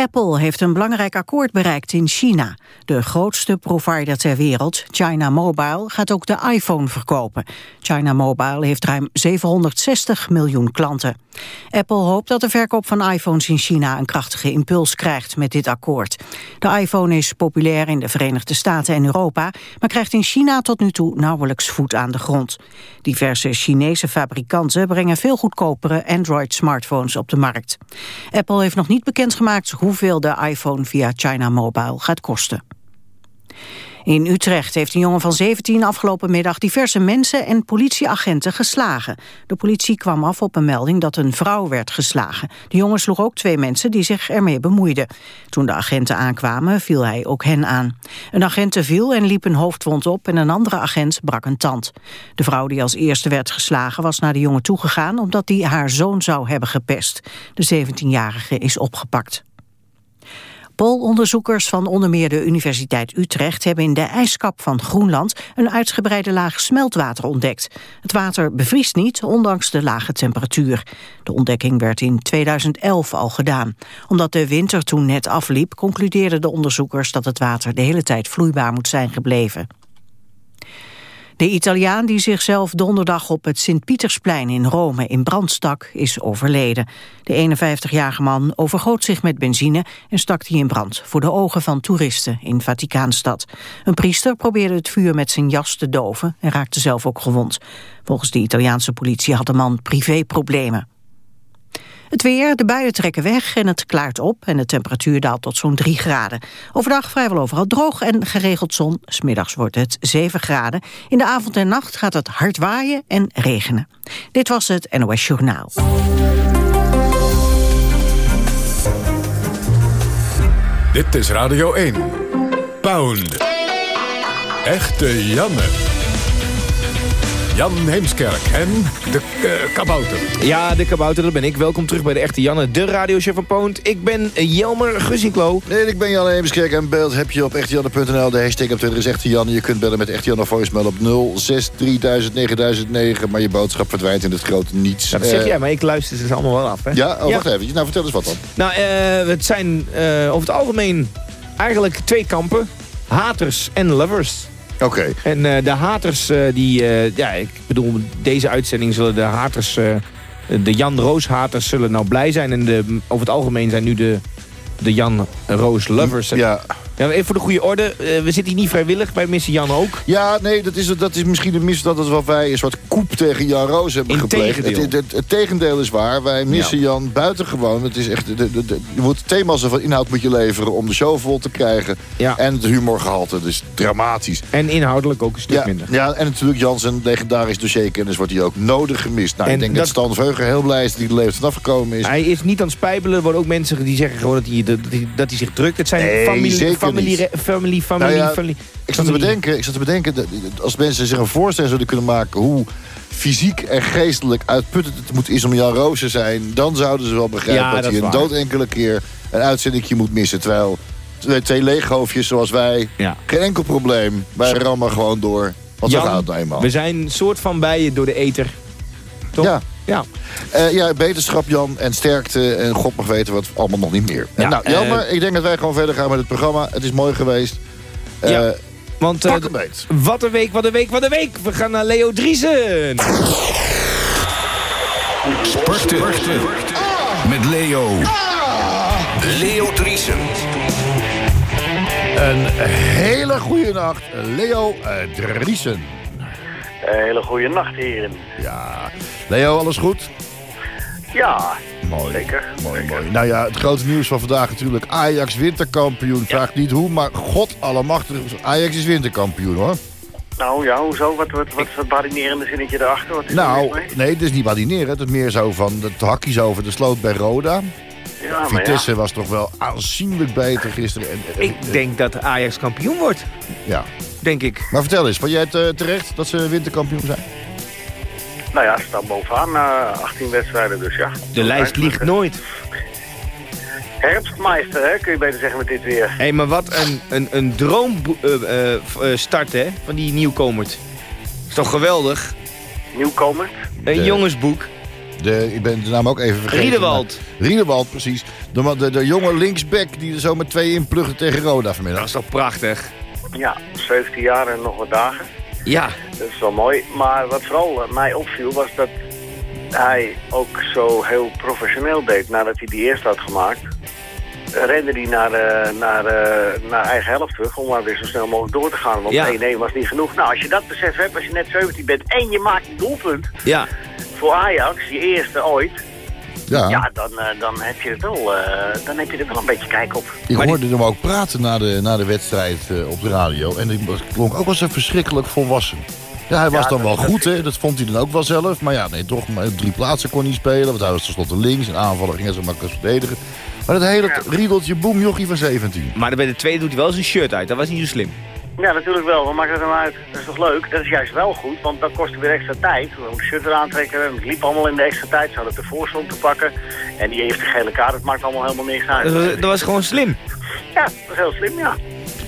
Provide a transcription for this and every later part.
Apple heeft een belangrijk akkoord bereikt in China. De grootste provider ter wereld, China Mobile, gaat ook de iPhone verkopen. China Mobile heeft ruim 760 miljoen klanten. Apple hoopt dat de verkoop van iPhones in China een krachtige impuls krijgt met dit akkoord. De iPhone is populair in de Verenigde Staten en Europa, maar krijgt in China tot nu toe nauwelijks voet aan de grond. Diverse Chinese fabrikanten brengen veel goedkopere Android-smartphones op de markt. Apple heeft nog niet bekendgemaakt hoeveel de iPhone via China Mobile gaat kosten. In Utrecht heeft een jongen van 17 afgelopen middag diverse mensen en politieagenten geslagen. De politie kwam af op een melding dat een vrouw werd geslagen. De jongen sloeg ook twee mensen die zich ermee bemoeiden. Toen de agenten aankwamen viel hij ook hen aan. Een agent viel en liep een hoofdwond op en een andere agent brak een tand. De vrouw die als eerste werd geslagen was naar de jongen toegegaan omdat hij haar zoon zou hebben gepest. De 17-jarige is opgepakt. Poolonderzoekers van onder meer de Universiteit Utrecht hebben in de ijskap van Groenland een uitgebreide laag smeltwater ontdekt. Het water bevriest niet, ondanks de lage temperatuur. De ontdekking werd in 2011 al gedaan. Omdat de winter toen net afliep, concludeerden de onderzoekers dat het water de hele tijd vloeibaar moet zijn gebleven. De Italiaan die zichzelf donderdag op het Sint-Pietersplein in Rome in brand stak, is overleden. De 51-jarige man overgoot zich met benzine en stak die in brand voor de ogen van toeristen in Vaticaanstad. Een priester probeerde het vuur met zijn jas te doven en raakte zelf ook gewond. Volgens de Italiaanse politie had de man privéproblemen. Het weer, de buien trekken weg en het klaart op en de temperatuur daalt tot zo'n 3 graden. Overdag vrijwel overal droog en geregeld zon. Smiddags wordt het 7 graden. In de avond en nacht gaat het hard waaien en regenen. Dit was het NOS Journaal. Dit is Radio 1. Pound. Echte Janne. Jan Heemskerk en de uh, kabouter. Ja, de kabouter, dat ben ik. Welkom terug bij de Echte Janne, de radiochef van Poont. Ik ben Jelmer Gussinklo. Nee, ik ben Jan Heemskerk en beeld heb je op echtejanne.nl. De hashtag op Twitter is Echte Janne. Je kunt bellen met Echte Janne voicemail op 06 3000 9009. Maar je boodschap verdwijnt in het grote niets. Ja, dat zeg uh, jij, maar ik luister ze allemaal wel af. Hè? Ja, oh, wacht even. Nou, vertel eens wat dan. Nou, uh, het zijn over het algemeen eigenlijk twee kampen. Haters en lovers. Oké. En uh, de haters, uh, die, uh, ja, ik bedoel, deze uitzending zullen de haters, de Jan Roos haters zullen nou blij zijn. En de, over het algemeen zijn nu de, de Jan Roos lovers. Ja. Ja, even voor de goede orde, uh, we zitten hier niet vrijwillig, bij Missie Jan ook. Ja, nee, dat is, dat is misschien een misverstand dat wat wij een soort koep tegen Jan Roos hebben gepleegd. Tegendeel. Het, het, het, tegendeel is waar, wij missen ja. Jan buitengewoon. Het is echt, de, de, de, je moet thema's van inhoud moet je leveren om de show vol te krijgen. Ja. En het humorgehalte, dus dramatisch. En inhoudelijk ook een stuk ja, minder. Ja, en natuurlijk Jan zijn legendarisch dossierkennis wordt hij ook nodig gemist. Nou, En ik denk dat- dat, Stan Veuger heel blij is dat hij de leeftijd afgekomen is. Hij is niet aan het spijbelen. Er worden ook mensen die zeggen gewoon dat hij, dat hij, dat hij zich drukt. Het zijn Nee, familie, familie, niet. familie, familie, Nou ja, familie. Ik zat, te bedenken, ik zat te bedenken, dat als mensen zich een voorstelling zouden kunnen maken... hoe fysiek en geestelijk uitputtend het moet is om Jan Roos te zijn... dan zouden ze wel begrijpen Ja, dat, is een dood enkele keer een uitzendingje moet missen. Terwijl twee, leeghoofdjes zoals wij, Ja. geen enkel probleem. Wij rammen gewoon door. Want zo gaat het nou eenmaal. we zijn een soort van bijen door de ether. Toch? Ja. Ja. Eh, ja, beterschap Jan en sterkte en God mag weten wat allemaal nog niet meer. Ja, nou, eh, jammer. ik denk dat wij gewoon verder gaan met het programma. Het is mooi geweest. Eh, Ja. Want eh, beet. wat een week, wat een week, wat een week. We gaan naar Leo Driesen. Sporten. Met Leo. Leo Driesen. Een hele goede nacht, Leo uh, Driesen. Een hele goede nacht, heren. Ja, Leo, alles goed? Ja, Mooi. Zeker, Mooi, zeker. mooi. Nou ja, het grote nieuws van vandaag natuurlijk. Ajax winterkampioen. Vraag niet hoe, maar god allemachtig. Ajax is winterkampioen hoor. nou ja, hoezo? Wat, wat, wat dat badinerende zinnetje erachter? Wat is er Nou, nee, het is niet badineren. Het is meer zo van de hakjes over de sloot bij Roda. Ja, maar Vitesse ja. was toch wel aanzienlijk beter gisteren. En, en- Ik denk dat Ajax kampioen wordt. Ja. Denk ik. Maar vertel eens, vond jij het eh, terecht dat ze winterkampioen zijn? Nou ja, ze staan bovenaan na 18 wedstrijden, dus ja. De lijst liegt nooit. Herfstmeister, hè, kun je beter zeggen met dit weer. Hé, hey, maar wat een, een, een droom eh, eh, eh, hè, van die nieuwkomers. Is toch geweldig? Nieuwkomer. Een De- jongensboek. De, ik ben de naam ook even vergeten. Riedewald. maar- Riedewald, precies. De, de, de jonge linksback die er zo met twee inplugde tegen Roda Dat vanmiddag. is toch prachtig? Ja, 17 jaar en nog wat dagen. Ja. Dat is wel mooi. Maar wat vooral eh, mij opviel was dat hij ook zo heel professioneel deed. Nadat hij die eerste had gemaakt, rende hij naar, eh, naar, eh, naar eigen helft terug om maar weer zo snel mogelijk door te gaan. Want Ja. 1-1 was niet genoeg. Nou, als je dat besef hebt, als je net 17 bent en je maakt een doelpunt Ja. voor Ajax, je eerste ooit, Ja, ja, dan, eh, dan, heb je het wel, eh, dan heb je er wel een beetje kijk op. ik Maar die- hoorde hem ook praten na de, na de wedstrijd eh, op de radio. En die was- klonk ook wel zo verschrikkelijk volwassen. Ja, hij was Ja, dan wel dat- goed, hè? dat vond hij dan ook wel zelf. Maar ja, nee, toch maar drie plaatsen kon hij spelen. Want hij was tenslotte links. En aanvaller ging hij zo makkelijk verdedigen. Maar dat hele riedeltje boem jochie van 17. Maar bij de tweede doet hij wel zijn shirt uit. Dat was niet zo slim. Ja, natuurlijk wel. Wat maakt het nou uit? Dat is toch leuk? Dat is juist wel goed, want dat kost weer extra tijd. We moeten shirt eraan trekken. Het liep allemaal in de extra tijd. Ze hadden de voorstond te pakken. En die heeft de gele kaart. Het maakt allemaal helemaal niks uit. Dat was, dat was gewoon slim. Ja, dat is heel slim, ja.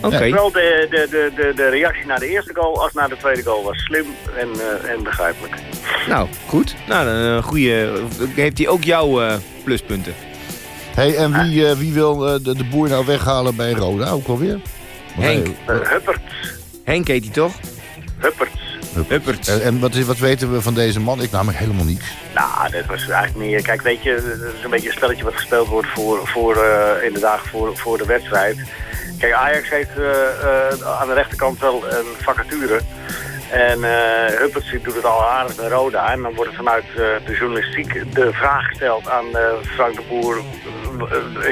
Oké. Zowel de, de, de, de, de reactie naar de eerste goal als naar de tweede goal was slim en, eh, en begrijpelijk. Nou, goed. Nou, dan een goede... Heeft hij ook jouw eh, pluspunten? hey, en wie, eh, wie wil eh, de, de boer nou weghalen bij Roda? Ook alweer? Henk. Uh, Huppert. Henk heet hij toch? Huppert. Huppert. En, en wat, is- wat weten we van deze man? Ik namelijk helemaal niets. Nou, dat was eigenlijk meer... Kijk, weet je, dat is een beetje een spelletje wat gespeeld wordt voor, voor eh, in de dagen voor, voor de wedstrijd. Kijk, Ajax heeft eh, eh, aan de rechterkant wel een vacature. En die doet het al aardig bij Roda. En dan wordt vanuit eh, de journalistiek de vraag gesteld aan eh, Frank de Boer...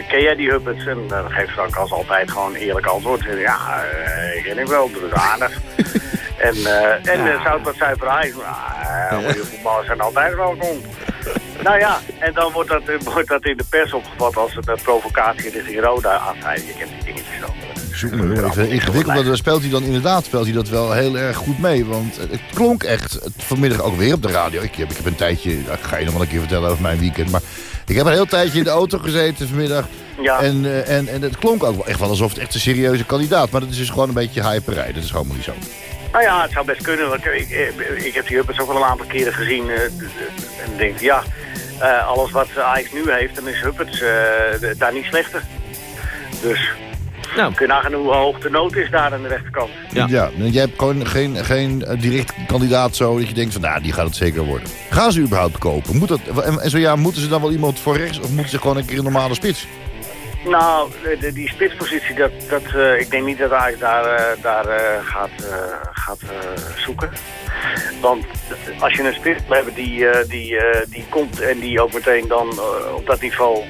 ken jij die Hupperts? En dan geeft Frank als altijd gewoon eerlijk antwoord. Ja, eh, ik ken hem wel, doet het aardig. En, en ja. zou het zuiver Ajax? Nou, voetballers zijn altijd welkom. Nou ja, en dan wordt dat, wordt dat in de pers opgevat als een provocatie richting Roda. Af, je kent die dingetjes al. Zoek me heel even ingewikkeld. want dan speelt hij dan inderdaad speelt hij dat wel heel erg goed mee. Want het klonk echt vanmiddag ook weer op de radio. Ik heb, ik heb een tijdje, ik ga je nog wel een keer vertellen over mijn weekend. Maar ik heb een heel tijdje in de auto gezeten vanmiddag. Ja. En, eh, en, en het klonk ook wel echt wel alsof het echt een serieuze kandidaat. Maar dat is dus gewoon een beetje hyperij. Dat is gewoon niet zo. Nou ja, het zou best kunnen. Want ik, ik, ik heb die Huppers ook wel een aantal keren gezien. eh, d- en denk, ja, eh, alles wat Ajax nu heeft, dan is Hupperts eh, d- daar niet slechter. Dus Nou, kun je nagaan hoe hoog de nood is daar aan de rechterkant. Ja. jij hebt gewoon geen, geen eh, direct kandidaat zo dat je denkt van nou, die gaat het zeker worden. Gaan ze überhaupt kopen? Moet dat, en, en zo ja, moeten ze dan wel iemand voor rechts of moeten ze gewoon een keer een normale spits? Nou, de- die spitspositie, dat, dat, eh, ik denk niet dat Ajax daar, eh, daar eh, gaat, eh, gaat eh, zoeken. Want als je een spits wil hebben die, eh, die, eh, die komt en die ook meteen dan op dat niveau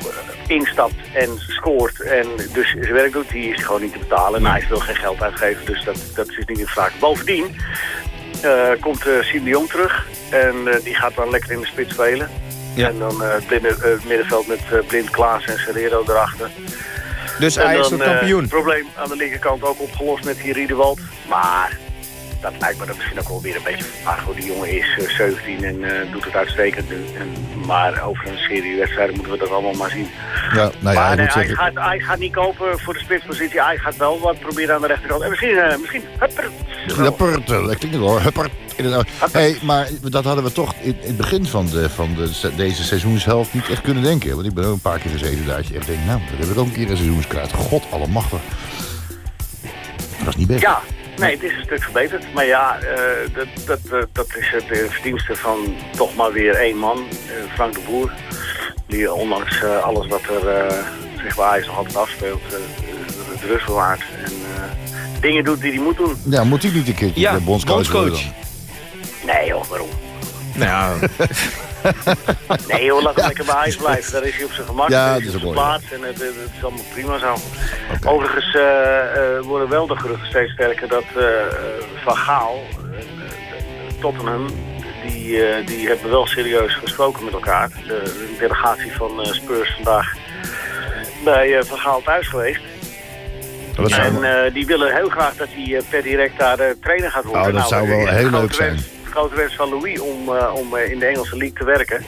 instapt en scoort en dus zijn werk doet, die is gewoon niet te betalen. En Ajax wil geen geld uitgeven, dus dat, dat is niet in vraag. Bovendien eh, komt uh, Siem de Jong terug en eh, die gaat dan lekker in de spits spelen. Ja. En dan eh, het midden- het middenveld met Blind, Klaas en Serrero erachter. dus En dan, wordt eh, kampioen. Het probleem aan de linkerkant ook opgelost met die Riedewald. Maar dat lijkt me dan misschien ook wel weer een beetje vaag. hoor. Die jongen is eh, 17 en eh, doet het uitstekend nu. En, maar over een serie wedstrijden moeten we dat allemaal maar zien. Ja, nou ja, maar nee, moet hij, gaat, hij gaat niet kopen voor de spitspositie. Hij gaat wel wat proberen aan de rechterkant. En misschien, eh, misschien Huppert. Huppert, dat klinkt hoor. Huppert. Hey, maar dat hadden we toch in, in het begin van, de, van de, deze seizoenshelft niet echt kunnen denken. Want ik ben ook een paar keer gezeten daar. Dat je echt denkt, nou, dat heb ik ook een keer een seizoenskaart. God allemachtig. Dat is niet best. Ja, nee, het is een stuk verbeterd. Maar ja, eh, dat, dat, eh, dat is het eh, verdienste van toch maar weer één man, Frank de Boer. Die ondanks eh, alles wat er uh, zich bij Ajax nog altijd afspeelt, het rust bewaart. En eh, dingen doet die hij moet doen. Ja, moet hij niet een keertje Ja, de bondscoach, bondscoach. Nee joh, waarom? Nou, Nee joh, laat hem lekker bij Ajax blijven. Daar is hij op zijn gemak, Ja, dat is op zijn plaats. En het, het is allemaal prima zo. Overigens eh, eh, worden wel de geruchten steeds sterker dat eh, Van Gaal, eh, eh, Tottenham, die, eh, die hebben wel serieus gesproken met elkaar. De, de delegatie van eh, Spurs vandaag bij eh, Van Gaal thuis geweest. En eh, die willen heel graag dat hij eh, per direct daar eh, trainer gaat worden. Oh, dat zou wel heel leuk zijn. Grote wens van Louis om, eh, om eh, in de Engelse league te werken.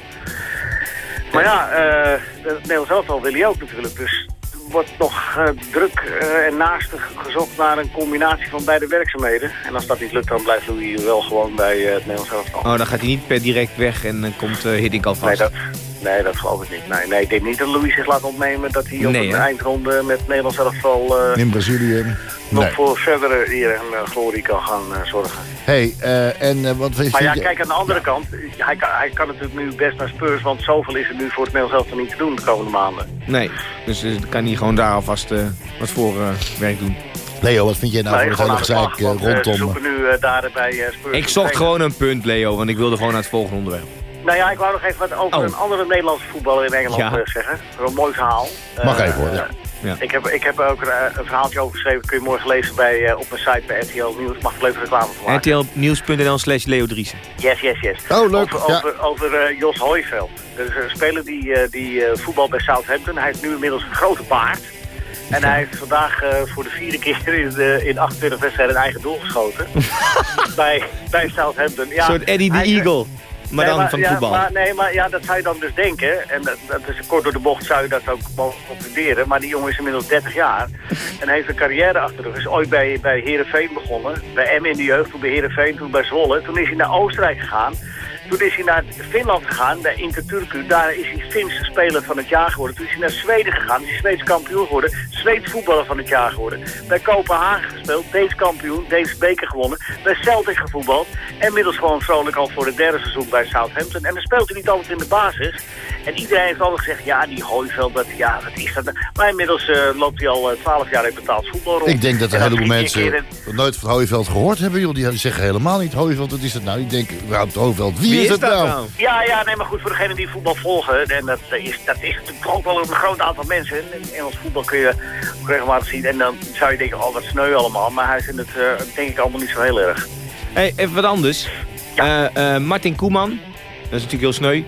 Maar ja, eh het Nederlands elftal wil hij ook natuurlijk. Dus wordt nog eh, druk eh, en naastig gezocht naar een combinatie van beide werkzaamheden. En als dat niet lukt, dan blijft Louis wel gewoon bij eh, het Nederlands elftal. Oh, dan gaat hij niet per direct weg en dan komt Hiddink al Nee vast. dat, nee, dat geloof ik niet. Nee, nee, ik denk niet dat Louis zich laat opnemen dat hij op Nee, een hè? eindronde met Nederlands elftal eh, In Brazilië. nog Nee. voor verdere eer en eh, glorie kan gaan eh, zorgen. hey, eh, en eh, wat vind Maar ja, kijk aan de andere kant. Hij kan, hij kan natuurlijk nu best naar Spurs, want zoveel is er nu voor het Nederlands elftal niet te doen de komende maanden. Nee, dus kan hij gewoon daar alvast eh, wat voor werk doen. Leo, wat vind jij nou Nee, van het hele de gezeik Ze rondom... zoeken nu daar bij Spurs. Ik zocht gewoon een punt, Leo, want ik wilde gewoon naar het volgende onderwerp. Nou ja, ik wou nog even wat over Oh. een andere Nederlandse voetballer in Engeland Ja. eh, zeggen. Een mooi verhaal. Mag Eh, even hoor, ja. Ja. Ik heb, ik heb er ook een, een verhaaltje over geschreven. Kun je morgen lezen bij, eh, op mijn site bij RTL Nieuws. Mag ik even reclame voor maken? rtlnieuws.nl slash Leo Driessen. Yes, yes, yes. Oh, leuk, Over, ja. over, over eh, Jos Hooiveld. Dat is een speler die, eh, die eh, voetbal bij Southampton. Hij heeft nu inmiddels een grote baard. En hij heeft vandaag eh, voor de vierde keer in, de, in 28 wedstrijden een eigen doel geschoten. bij, bij Southampton. Ja, Een soort Eddie the hij- Eagle, maar Nee, dan van ja, voetbal. Maar, nee, maar ja, dat zou je dan dus denken. En dat, dat is kort door de bocht zou je dat ook mogen concluderen. Maar die jongen is inmiddels 30 jaar. En heeft een carrière achter de rug. Is ooit bij, bij Heerenveen begonnen. Bij M in de jeugd, toen bij Heerenveen, toen bij Zwolle. Toen is hij naar Oostenrijk gegaan. Toen is hij naar Finland gegaan, bij Interturku. Daar is hij Finse speler van het jaar geworden. Toen is hij naar Zweden gegaan, is hij Zweeds kampioen geworden. Zweeds voetballer van het jaar geworden. Bij Kopenhagen gespeeld, Deens kampioen, Deens beker gewonnen. Bij Celtic gevoetbald. En inmiddels gewoon vrolijk al voor het derde seizoen bij Southampton. En dan speelt hij niet altijd in de basis. En iedereen heeft altijd gezegd, ja, die Hooiveld, dat, ja, wat is dat? nou? Maar inmiddels eh, loopt hij al twaalf jaar in betaald voetbal rond. Ik denk dat er En een heleboel mensen nog nooit van Hooiveld gehoord hebben. Joh. Die zeggen helemaal niet Hooiveld, wat is het nou? Die denken, überhaupt Hooiveld, wie, Wie is het nou? Ja, ja, nee, maar goed, voor degenen die voetbal volgen, en dat is, dat is natuurlijk ook wel een groot aantal mensen. In Engels voetbal kun je ook regelmatig zien. En dan zou je denken, oh, wat sneu allemaal. Maar hij vindt het, eh, denk ik, allemaal niet zo heel erg. Hey, even wat anders. Eh, eh, Martin Koeman, dat is natuurlijk heel sneu.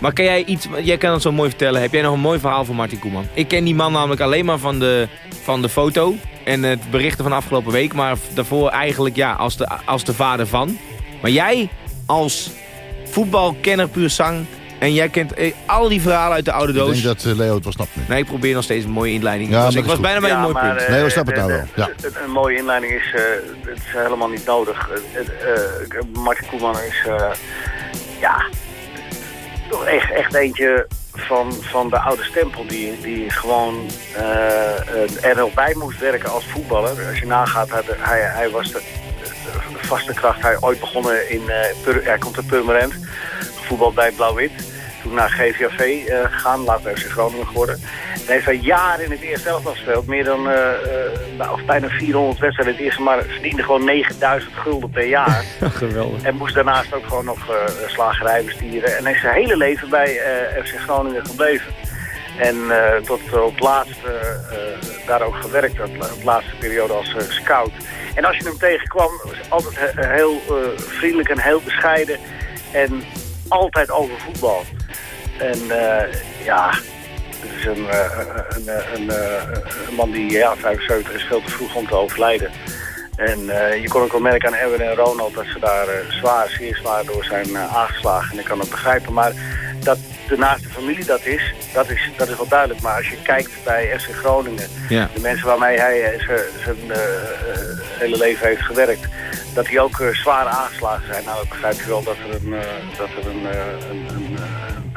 Maar kan jij iets, jij kan het zo mooi vertellen. Heb jij nog een mooi verhaal van Martin Koeman? Ik ken die man namelijk alleen maar van de, van de foto en het berichten van afgelopen week. Maar daarvoor eigenlijk ja, als de, als de vader van. Maar jij als voetbalkenner puur zang. En jij kent eh, al die verhalen uit de oude Ik doos. denk dat eh, Leo het wel snapt nu. Nee, ik probeer nog steeds een mooie inleiding. Ja, Dus ik was bijna bij een mooi punt. eh, Nee, we snappen het de- nou de- wel, de- Een mooie inleiding is, eh, het is helemaal niet nodig. Martin Koeman is, eh, ja, toch echt, echt eentje van, van de oude stempel die, die gewoon eh, er nog bij moest werken als voetballer. Als je nagaat, hij, hij, was de, de vaste kracht. Hij ooit begonnen in, eh, Pur, hij komt uit Purmerend, voetbal bij Blauw-Wit. Toen naar GVAV eh, gegaan, later FC Groningen geworden. En heeft hij jaren in het eerste elftal gespeeld. Meer dan, eh, eh, nou, of bijna 400 wedstrijden in het eerste, maar verdiende gewoon 9000 gulden per jaar. Geweldig. En moest daarnaast ook gewoon nog uh, slagerij bestieren. En is zijn hele leven bij uh, FC Groningen gebleven. En uh, tot op het laatste uh, daar ook gewerkt, op de laatste periode als uh, scout. En als je hem tegenkwam, was hij altijd he heel uh, vriendelijk en heel bescheiden. En altijd over voetbal. En uh, ja, het is een, een, een, een, man die ja, 75 is veel te vroeg om te overlijden. En uh, je kon ook wel merken aan Erwin en Ronald dat ze daar uh, zwaar, zeer zwaar door zijn uh, aangeslagen. En ik kan het begrijpen. Maar dat de naaste familie dat is, dat is, dat is wel duidelijk. Maar als je kijkt bij FC Groningen, ja. de mensen waarmee hij zijn hele leven heeft gewerkt, dat die ook zwaar aangeslagen zijn. Nou, ik begrijp je wel dat er een, dat er een, een, een,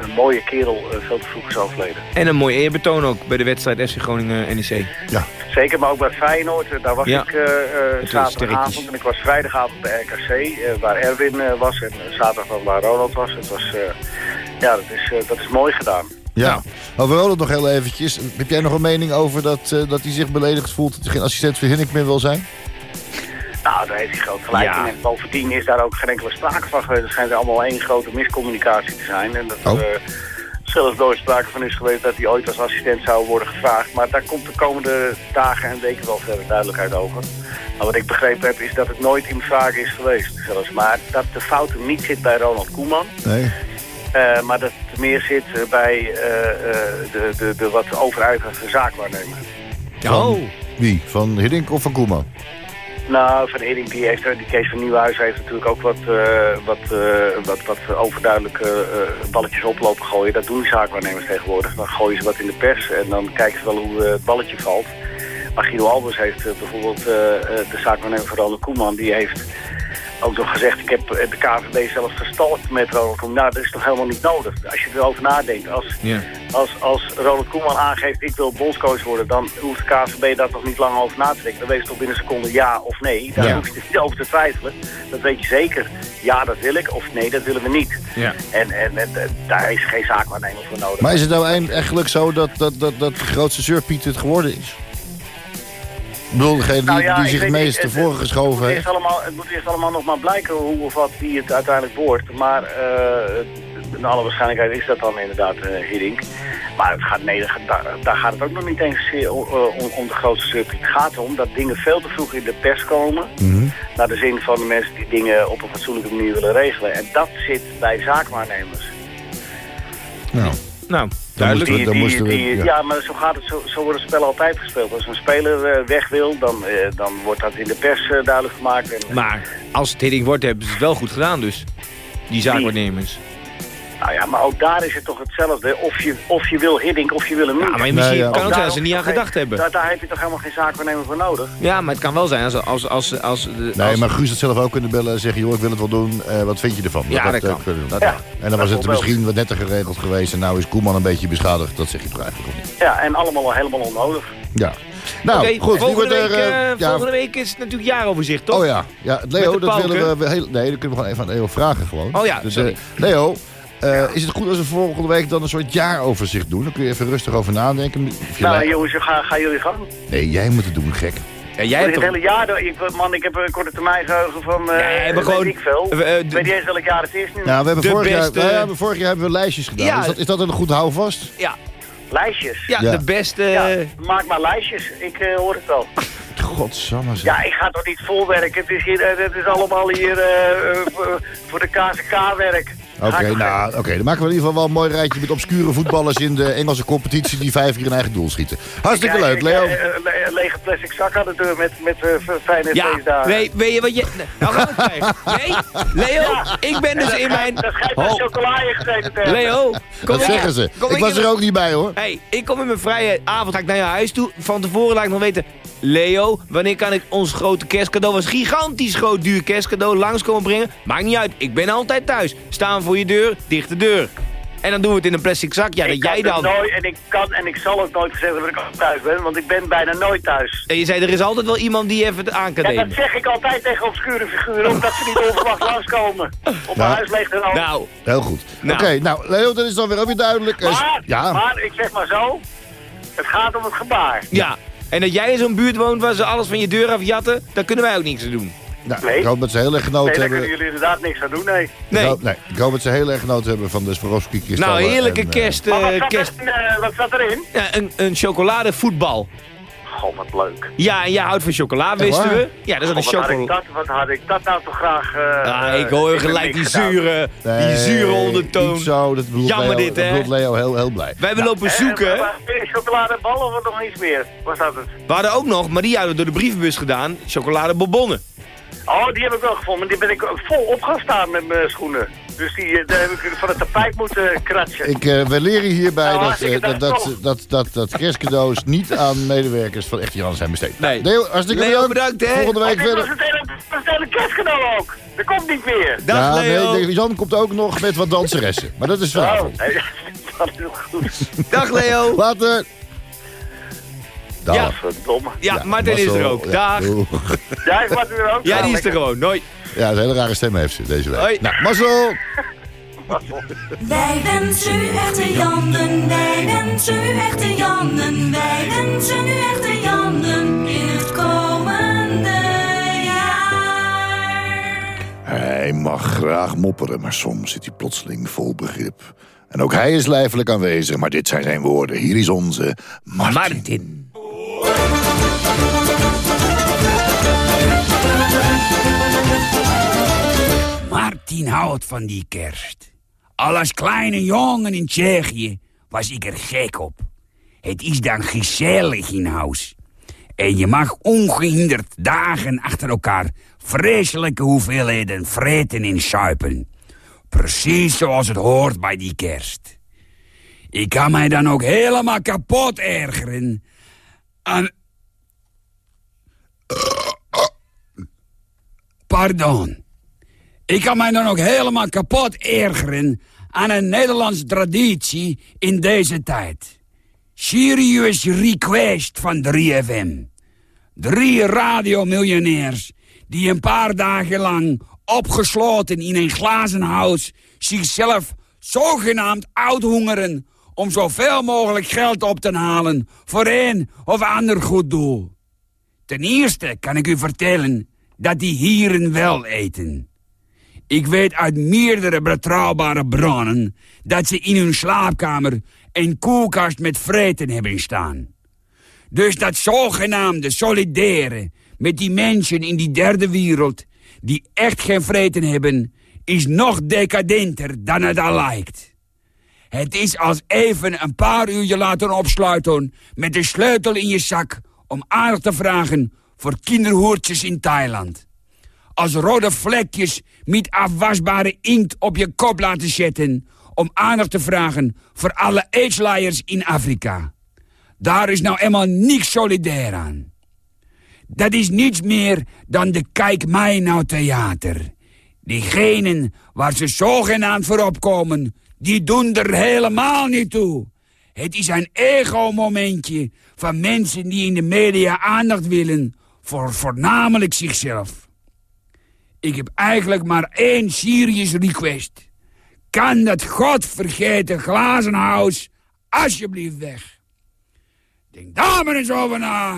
een mooie kerel veel te vroeg is overleden. En een mooi eerbetoon ook bij de wedstrijd FC Groningen-NEC. Ja. Zeker, maar ook bij Feyenoord. Daar was ja. ik uh, uh, zaterdagavond en ik was vrijdagavond bij RKC, uh, waar Erwin was. En zaterdag waar Ronald was. Het was ja, dat is, dat is mooi gedaan. Ja, over Ronald nog heel eventjes. Heb jij nog een mening over dat, dat hij zich beledigd voelt... dat hij geen assistent voor Hinnik meer wil zijn? Nou, daar heeft hij groot gelijk ja. in. En bovendien is daar ook geen enkele sprake van geweest. Er schijnt allemaal één grote miscommunicatie te zijn. En dat oh. er zelfs nooit sprake van is geweest dat hij ooit als assistent zou worden gevraagd. Maar daar komt de komende dagen en weken wel verder duidelijkheid over. Maar wat ik begrepen heb is dat het nooit in vraag is geweest. Zelfs. Maar dat de fout hem niet zit bij Ronald Koeman. Nee. Uh, maar dat het meer zit bij uh, uh, de, de, de wat overuitige zaakwaarnemer. Van, oh. Wie? Van Hiddink of van Koeman? Nou, Van Hiddink, die, heeft, die Kees van Nieuwhuis heeft natuurlijk ook wat, eh, wat, uh, wat, wat overduidelijk uh, balletjes oplopen gooien. Dat doen zaakwaarnemers tegenwoordig. Dan gooien ze wat in de pers en dan kijken ze wel hoe het balletje valt. Maar Guido Albers heeft bijvoorbeeld de zaakwaarnemer van Ronald Koeman, die heeft ook nog gezegd, ik heb de KVB zelfs verstalkt met Ronald Koeman. Nou, dat is toch helemaal niet nodig. Als je erover nadenkt, als, als, als Ronald Koeman aangeeft, ik wil bondscoach worden, dan hoeft de KVB daar toch niet lang over na te denken. Dan weet je toch binnen een seconde ja of nee. Daar hoef je niet over te twijfelen. Dat weet je zeker. Ja, dat wil ik, of nee, dat willen we niet. Ja. En, en, en, daar is geen zaakwaarnemer voor nodig. Maar is het nou eigenlijk zo dat, dat, dat, dat de grootste surpiet het geworden is? Ik bedoel, degene nou ja, die, zich het meest tevoren geschoven heeft. Het moet eerst allemaal nog maar blijken hoe of wat wie het uiteindelijk wordt. Maar in alle waarschijnlijkheid is dat dan inderdaad uh, Hiddink. Maar het gaat, nee, daar, daar, gaat het ook nog niet eens uh, om, om, de grootste stuk. Het gaat erom dat dingen veel te vroeg in de pers komen. Mm Naar de zin van de mensen die dingen op een fatsoenlijke manier willen regelen. En dat zit bij zaakwaarnemers. Nou, nou Duidelijk. Die, die, die, ja. ja. maar zo, gaat het, zo, zo worden spellen altijd gespeeld. Als een speler uh, weg wil, dan, uh, dan wordt dat in de pers uh, duidelijk gemaakt. En, maar als het hitting wordt, hebben ze het wel goed gedaan dus. Die zaakwaarnemers. Nou ja, maar ook daar is het toch hetzelfde. Of je, of je wil Hiddink of je wil hem niet. Ja, maar misschien kan het zijn dat ze niet aan gedacht hebben. Daar, daar, heb je toch helemaal geen zaakwaarnemer voor nodig? Ja, maar het kan wel zijn als... als, als, als, nee, maar Guus had zelf ook kunnen bellen en zeggen... joh, ik wil het wel doen, uh, wat vind je ervan? Ja, dat, dat kan. Dat, ja, en dan was het misschien wat netter geregeld geweest... en nou is Koeman een beetje beschadigd. Dat zeg je toch eigenlijk ook niet? Ja, en allemaal helemaal onnodig. Ja. Nou, okay, goed. Volgende, week, er, uh, ja. volgende week is het natuurlijk jaaroverzicht, toch? Oh ja. ja Leo, dat willen we... Heel, nee, dat kunnen we gewoon even aan Leo vragen gewoon. Oh ja, dus, uh, Leo, uh, Is het goed als we volgende week dan een soort jaaroverzicht doen? Dan kun je even rustig over nadenken. Nou jongens, ga, gaan jullie gang. Nee, jij moet het doen, gek. Ja, jij hebt het hele jaar, ik, man, ik heb een korte termijn geheugen van, uh, nee, we gewoon, ik veel. Uh, ik weet niet eens welk jaar het is nu. Nou, we hebben vorig, beste... jaar, nou ja, vorig jaar hebben we lijstjes gedaan. Ja. Is, dat, is dat een goed houvast? Ja. Lijstjes? Ja, de beste... Ja, maak maar lijstjes, ik uh, hoor het wel. Godsamme zeg. Ja, ik ga toch niet volwerken. Het is, hier, het is allemaal hier voor de KZK-werk. Oké, nou, oké. dan maken we in ieder geval wel een mooi rijtje met obscure voetballers in de Engelse competitie die vijf keer een eigen doel schieten. Hartstikke leuk, Leo. Een le lege plastic zak aan de deur met, met uh, fijne ja, feestdagen. Weet, weet je wat je... Nou gaan we krijgen. Nee, Leo, ik ben dus in mijn... Dat schijnt met chocola ingegeten te Leo, kom Dat zeggen ze. ik, was er ook niet bij, hoor. hey, ik kom in mijn vrije avond ga ik naar je huis toe. Van tevoren laat ik nog weten... Leo, wanneer kan ik ons grote kerstcadeau, was gigantisch groot duur kerstcadeau, langskomen brengen? Maakt niet uit, ik ben altijd thuis. Staan voor je deur, dicht de deur. En dan doen we het in een plastic zak. Ja, dat jij dan... Nooit, en ik kan en ik zal ook nooit zeggen dat ik thuis ben, want ik ben bijna nooit thuis. En je zei, er is altijd wel iemand die even aan kan nemen. Ja, dat zeg ik altijd tegen obscure figuren, omdat ze niet onverwacht langskomen. Op mijn huis ligt er al. Nou, heel goed. Nou. Oké, nou, Leo, dat is dan weer ook weer duidelijk. Maar, ja. maar, ik zeg maar zo, het gaat om het gebaar. Ja, en dat jij in zo'n buurt woont waar ze alles van je deur afjatten, daar kunnen wij ook niks aan doen. Nou, nee. Ik hoop dat ze heel erg genoten nee, hebben. Nee, kunnen jullie inderdaad niks aan doen, nee. Nee. Ik hoop, nee. Ik hoop dat ze heel erg genoten hebben van de Swarovski kristallen. Nou, heerlijke en, kerst. Uh, wat, zat kerst... Er, uh, wat zat erin? Ja, een, een chocoladevoetbal. Goh, wat leuk. Ja, en jij houdt van chocola, wisten we. Ja, dat is een chocola. Wat, wat had ik dat nou toch graag... Uh, ah, ik hoor gelijk die zure, nee, die zure ondertoon. zo, dat Jammer Leo, dit, hè? Dat Leo heel, heel blij. Wij hebben lopen zoeken. Uh, chocoladebal of nog iets meer? Was dat het? We hadden ook nog, maar die hadden we door de brievenbus gedaan, chocoladebonbonnen. Oh, die heb ik wel gevonden. Die ben ik vol op gaan staan met mijn schoenen. Dus die, daar heb ik van het tapijt moeten kratsen. Ik, uh, we leren hierbij nou, dat, uh, dat, dat, dat, dat, dat kerstcadeaus niet aan medewerkers van Echte Jan zijn besteed. Nee. Leo, hartstikke Leo, bedankt. hè. Volgende week oh, verder. Dat is het hele, kerstcadeau ook. Dat komt niet meer. Dag ja, Leo. Nee, Jan komt ook nog met wat danseressen. Maar dat is vanavond. Oh, dat is heel goed. Dag Leo. Later. Dag. Ja, verdomme. Ja, ja Martin is er ook. Dag. Ja, is Martin er ook? Ja, die is er gewoon. Nooit. Ja, een hele rare stem heeft ze deze week. Hoi. Nou, mazzel. Wij wensen u echte Jannen, wij wensen u echte Jannen, wij wensen u echte Jannen in het komende jaar. Hij mag graag mopperen, maar soms zit hij plotseling vol begrip. En ook hij is lijfelijk aanwezig, maar dit zijn zijn woorden. Hier is onze Martin. Martin. Martin houdt van die kerst. Al als kleine jongen in Tsjechië was ik er gek op. Het is dan gezellig in huis. En je mag ongehinderd dagen achter elkaar vreselijke hoeveelheden vreten en suipen. Precies zoals het hoort bij die kerst. Ik kan mij dan ook helemaal kapot ergeren. Pardon. Ik kan mij dan ook helemaal kapot ergeren aan een Nederlandse traditie in deze tijd. Serious request van 3FM. Drie radiomiljonairs die een paar dagen lang opgesloten in een glazen huis zichzelf zogenaamd uithongeren om zoveel mogelijk geld op te halen voor een of ander goed doel. Ten eerste kan ik u vertellen dat die hieren wel eten. Ik weet uit meerdere betrouwbare bronnen dat ze in hun slaapkamer een koelkast met vreten hebben staan. Dus dat zogenaamde solidaire met die mensen in die derde wereld die echt geen vreten hebben, is nog decadenter dan het al lijkt. Het is als even een paar uur je laten opsluiten met de sleutel in je zak om aandacht te vragen voor kinderhoertjes in Thailand. Als rode vlekjes met afwasbare inkt op je kop laten zetten om aandacht te vragen voor alle aidsleiers in Afrika. Daar is nou eenmaal niks solidair aan. Dat is niets meer dan de Kijk mij nou theater. Diegenen waar ze zogenaamd voor opkomen, die doen er helemaal niet toe. Het is een ego-momentje van mensen die in de media aandacht willen voor voornamelijk zichzelf. Ik heb eigenlijk maar één serious request. Kan dat godvergeten glazen huis alsjeblieft weg? Denk daar maar eens over na.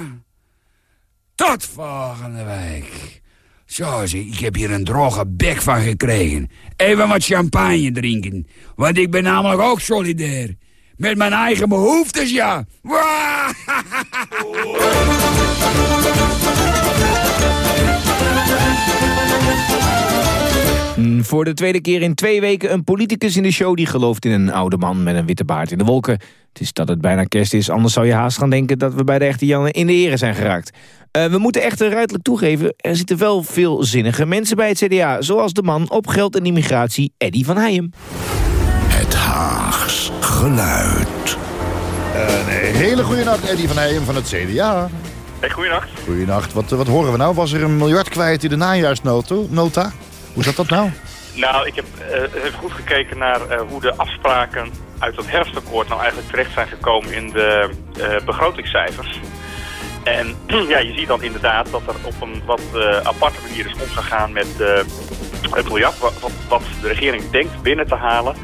Tot volgende week. Zo ik heb hier een droge bek van gekregen. Even wat champagne drinken. Want ik ben namelijk ook solidair. Met mijn eigen behoeftes, ja. Mm, Voor de tweede keer in twee weken een politicus in de show... die gelooft in een oude man met een witte baard in de wolken. Het is dat het bijna kerst is, anders zou je haast gaan denken... dat we bij de echte Janne in de ere zijn geraakt. Eh, we moeten echter ruidelijk toegeven... er zitten wel veel zinnige mensen bij het CDA... zoals de man op geld en immigratie Eddy van Heijem. Geluid. Een hele goede nacht, Eddy van Heijem van het CDA. Hey, goeienacht. Goedenacht. Wat, wat horen we nou? Was er een miljard kwijt in de najaarsnota? Nota? Hoe zat dat nou? Nou, ik heb eh, even goed gekeken naar eh, hoe de afspraken uit het herfstakkoord nou eigenlijk terecht zijn gekomen in de eh, begrotingscijfers. En ja, je ziet dan inderdaad dat er op een wat eh, aparte manier is omgegaan met eh, het miljard, wat, wat de regering denkt binnen te halen.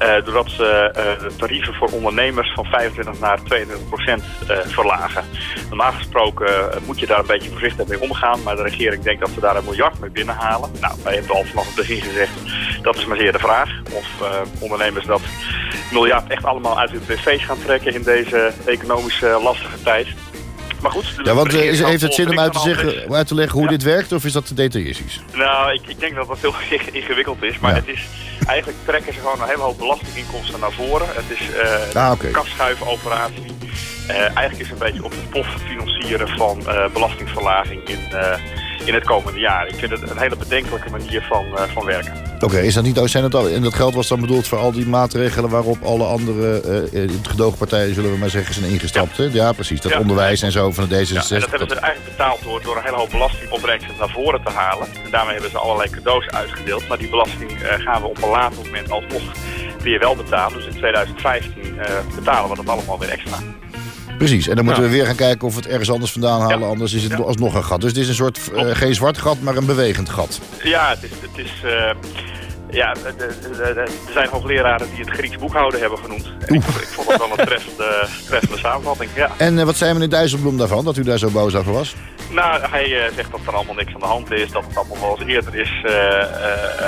Eh, doordat ze eh, de tarieven voor ondernemers van 25 naar 22 procent eh, verlagen. Normaal gesproken eh, moet je daar een beetje voorzichtig mee omgaan, maar de regering denkt dat ze daar een miljard mee binnenhalen. Nou, wij hebben al vanaf het begin gezegd, dat is maar zeer de vraag. Of eh, ondernemers dat miljard echt allemaal uit hun tv's gaan trekken in deze economische lastige tijd. Maar goed, Ja, want eh, heeft het zin om uit te, zeggen, uit te leggen hoe Ja. dit werkt? Of is dat te detailistisch? nou, ik, ik denk dat dat heel ingewikkeld is. Maar Ja. het is, eigenlijk trekken ze gewoon een hele hoop belastinginkomsten naar voren. Het is eh Ah, oké. een kastschuifoperatie. Eh eigenlijk is het een beetje op de pof financieren van eh, belastingverlaging in, eh, in het komende jaar. Ik vind het een hele bedenkelijke manier van, eh, van werken. Oké, is dat niet zijn het al, en dat geld was dan bedoeld voor al die maatregelen waarop alle andere eh, eh, gedoogpartijen, zullen we maar zeggen, zijn ingestapt. hè? Ja, precies. Dat Ja. onderwijs en zo van de D66. Ja, en dat hebben dat- ze eigenlijk betaald door, door een hele hoop belastingopbrengsten naar voren te halen. En daarmee hebben ze allerlei cadeaus uitgedeeld. Maar die belasting eh, gaan we op een later moment alsnog weer wel betalen. Dus in 2015 eh, betalen we dat allemaal weer extra. Precies, en dan moeten we weer gaan kijken of we het ergens anders vandaan halen. Anders is het alsnog een gat. Dus het is een soort, eh, geen zwart gat, maar een bewegend gat. Ja, het is... Het is eh, ja, er zijn hoogleraren die het Grieks boekhouden hebben genoemd. En ik, ik vond dat wel een treffende, treffende samenvatting, ja. En eh, wat zei meneer Dijsselbloem daarvan, dat u daar zo boos over was? Nou, hij zegt dat er allemaal niks aan de hand is, dat het allemaal wel eens eerder is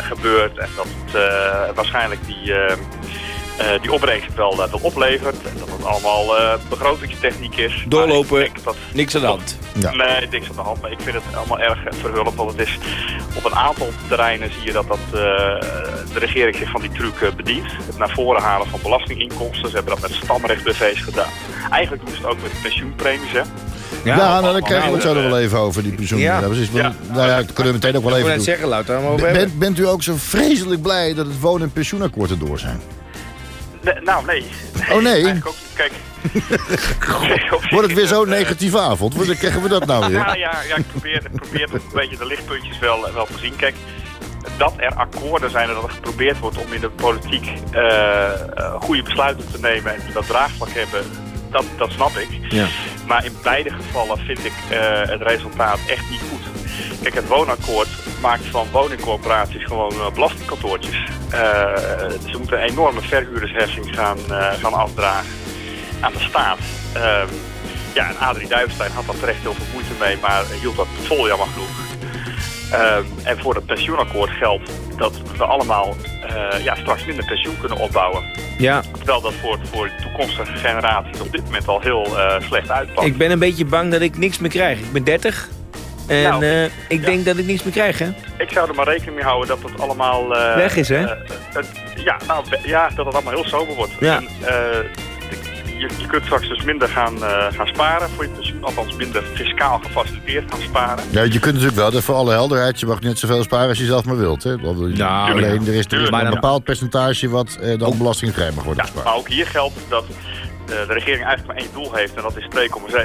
gebeurd en dat het waarschijnlijk die, die opbrengst wel, eh, wel oplevert en dat het allemaal eh, begrotingstechniek is. Doorlopen. Maar ik denk dat, Niks aan de hand. Ja. Nee, niks aan de hand, maar ik vind het allemaal erg eh, verhulp, want het is op een aantal terreinen zie je dat, dat eh, de regering zich van die truc eh, bedient. Het naar voren halen van belastinginkomsten, ze hebben dat met stamrechtbv's gedaan. Eigenlijk doen ze het ook met pensioenpremies, hè. Ja, nou, dan krijgen we het zo nog wel even over, die pensioenen. Ja. Ja. Ja. Nou ja, dat kunnen we meteen ook wel Ik wil even net doen. zeggen, hebben. Bent, bent u ook zo vreselijk blij dat het woon- en pensioenakkoord erdoor zijn? Nee, nou, nee. Oh, nee? Eigenlijk ook niet. Kijk. Wordt het weer zo'n eh, negatieve avond? Hoe krijgen we dat nou weer? Nou ja, ja ik probeer, probeer een beetje de lichtpuntjes wel, wel te zien. Kijk, dat er akkoorden zijn en dat er geprobeerd wordt om in de politiek eh, eh, goede besluiten te nemen en die dat draagvlak hebben, dat, dat snap ik. Ja. Maar in beide gevallen vind ik eh, het resultaat echt niet goed. Kijk, het woonakkoord maakt van woningcorporaties gewoon eh, belastingkantoortjes. Eh, ze moeten een enorme verhuurdersheffing gaan, eh, gaan afdragen aan de staat. Ehm, ja, en Adrie Duivestein had daar terecht heel veel moeite mee, maar hield dat vol jammer genoeg. Ehm, en voor het pensioenakkoord geldt dat we allemaal ja, straks minder pensioen kunnen opbouwen. Ja, Terwijl dat voor, voor toekomstige generaties op dit moment al heel slecht uitpakt. ik ben een beetje bang dat ik niks meer krijg. Ik ben 30 en Nou, eh, ik ja. denk dat ik niks meer krijg, hè? Ik zou er maar rekening mee houden dat het allemaal... eh, Weg is, hè? eh, het- ja, nou, ja, dat het allemaal heel sober wordt. Ja. En, eh, je, je kunt straks dus minder gaan, eh, gaan sparen voor je pensioen. Althans minder fiscaal gefaciliteerd gaan sparen. Ja, je kunt natuurlijk wel, voor alle helderheid, je mag net zoveel sparen als je zelf maar wilt. Hè? Nou, Alleen, ja. er is, er is maar een bepaald percentage wat eh, dan belastingvrij mag worden Ja, gespaard. maar ook hier geldt dat de regering eigenlijk maar één doel heeft. En dat is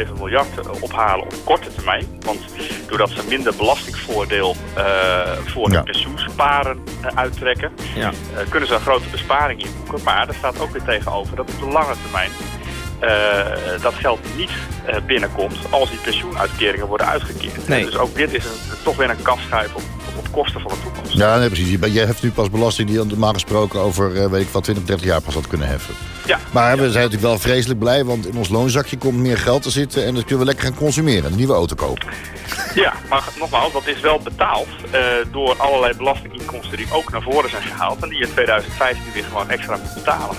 2,7 miljard eh, ophalen op korte termijn. Want doordat ze minder belastingvoordeel eh, voor Ja. de pensioensparen eh, uittrekken... Ja. eh, kunnen ze een grote besparing inboeken. Maar er staat ook weer tegenover dat op de lange termijn eh, dat geld niet eh, binnenkomt als die pensioenuitkeringen worden uitgekeerd. Nee. Dus ook dit is een, toch weer een kafschuif op, op kosten van de toekomst. Ja, nee, precies. Je, je hebt nu pas belasting die normaal gesproken over, eh, weet ik wat, 20, 30 jaar pas had kunnen heffen. Ja. Maar we zijn natuurlijk wel vreselijk blij, want in ons loonzakje komt meer geld te zitten en dan kunnen we lekker gaan consumeren. Een nieuwe auto kopen. Ja, maar nogmaals, dat is wel betaald eh, door allerlei belastinginkomsten die ook naar voren zijn gehaald en die je in 2015 weer gewoon extra moet betalen.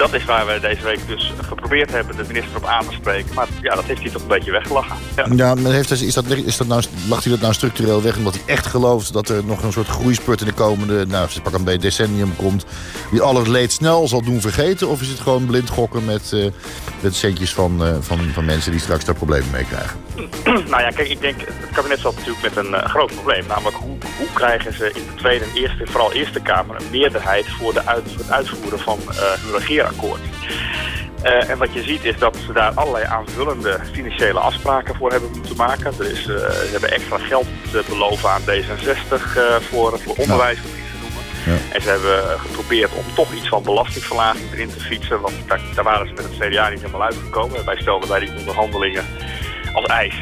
Dat is waar we deze week dus geprobeerd hebben de minister op aan te spreken. Maar ja, dat heeft hij toch een beetje weggelachen. Ja. Ja, maar heeft, is dat, is dat nou, lacht hij dat nou structureel weg omdat hij echt gelooft dat er nog een soort groeispurt in de komende, nou, pak een beetje decennium komt, die al het leed snel zal doen vergeten? Of is het gewoon blind gokken met, eh, met centjes van, eh, van, van mensen die straks daar problemen mee krijgen? nou ja, kijk, ik denk, het kabinet zat natuurlijk met een eh, groot probleem. Namelijk, hoe, hoe krijgen ze in de Tweede en Eerste, vooral Eerste Kamer, een meerderheid voor, de uit, het uitvoeren van hun Eh, en wat je ziet is dat ze daar allerlei aanvullende financiële afspraken voor hebben moeten maken. Er is, eh, ze hebben extra geld te beloven aan D66 eh, voor, voor onderwijs, om iets te noemen. Ja. En ze hebben geprobeerd om toch iets van belastingverlaging erin te fietsen. Want daar, daar waren ze met het CDA niet helemaal uitgekomen. Wij stelden bij die onderhandelingen als eis.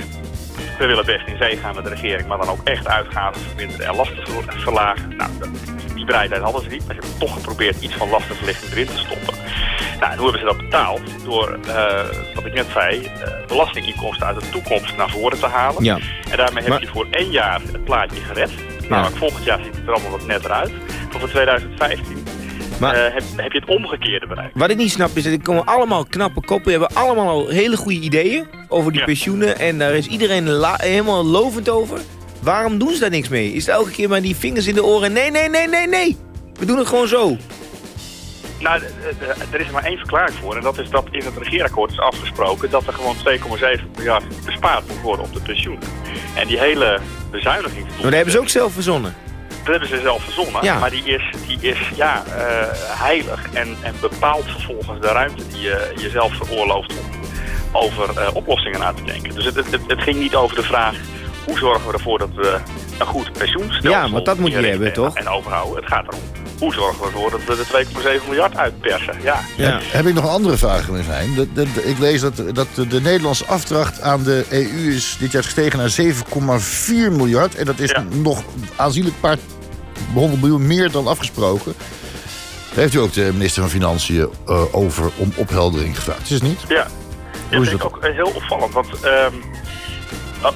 We willen best in zee gaan met de regering, maar dan ook echt uitgaven verminderen en lasten ver- verlagen. Nou, dat- bereidheid hadden ze niet, maar ze hebben toch geprobeerd iets van lastenverlichting erin te stoppen. Nou, en hoe hebben ze dat betaald? Door, eh, wat ik net zei, eh, belastinginkomsten uit de toekomst naar voren te halen. Ja. En daarmee heb je voor één jaar het plaatje gered. Namelijk volgend jaar ziet het er allemaal wat netter uit. Maar voor 2015 Maar- eh, heb, heb je het omgekeerde bereikt. Wat ik niet snap is dat er komen allemaal knappe koppen. hebben allemaal al hele goede ideeën over die Ja. pensioenen. En daar is iedereen helemaal lovend over. Waarom doen ze daar niks mee? Is het elke keer maar die vingers in de oren? Nee, nee, nee, nee, nee. We doen het gewoon zo. Nou, er is maar één verklaring voor. En dat is dat in het regeerakkoord is afgesproken dat er gewoon 2,7 miljard bespaard moet worden op de pensioen. En die hele bezuiniging... Maar dat hebben ze ook zelf verzonnen. Dat hebben ze zelf verzonnen. Ja. Maar die is, die is ja, eh, heilig en, en bepaalt vervolgens de ruimte die je jezelf veroorlooft om over eh, oplossingen na te denken. Dus het, het ging niet over de vraag hoe zorgen we ervoor dat we een goed pensioenstelsel Ja, want dat moet je hebben, en- toch? En overhouden. Het gaat erom hoe zorgen we ervoor dat we de 2,7 miljard uitpersen. Ja. Ja. Heb ik nog een andere vraag de, de- ik lees dat, dat de, de Nederlandse afdracht aan de EU is dit jaar gestegen naar 7,4 miljard. En dat is Ja. nog aanzienlijk paar honderd miljoen meer dan afgesproken. Daar heeft u ook de minister van Financiën eh, over om opheldering gevraagd. Is het niet? Ja, Hoe dat is vind ik ook eh, heel opvallend. Want ehm,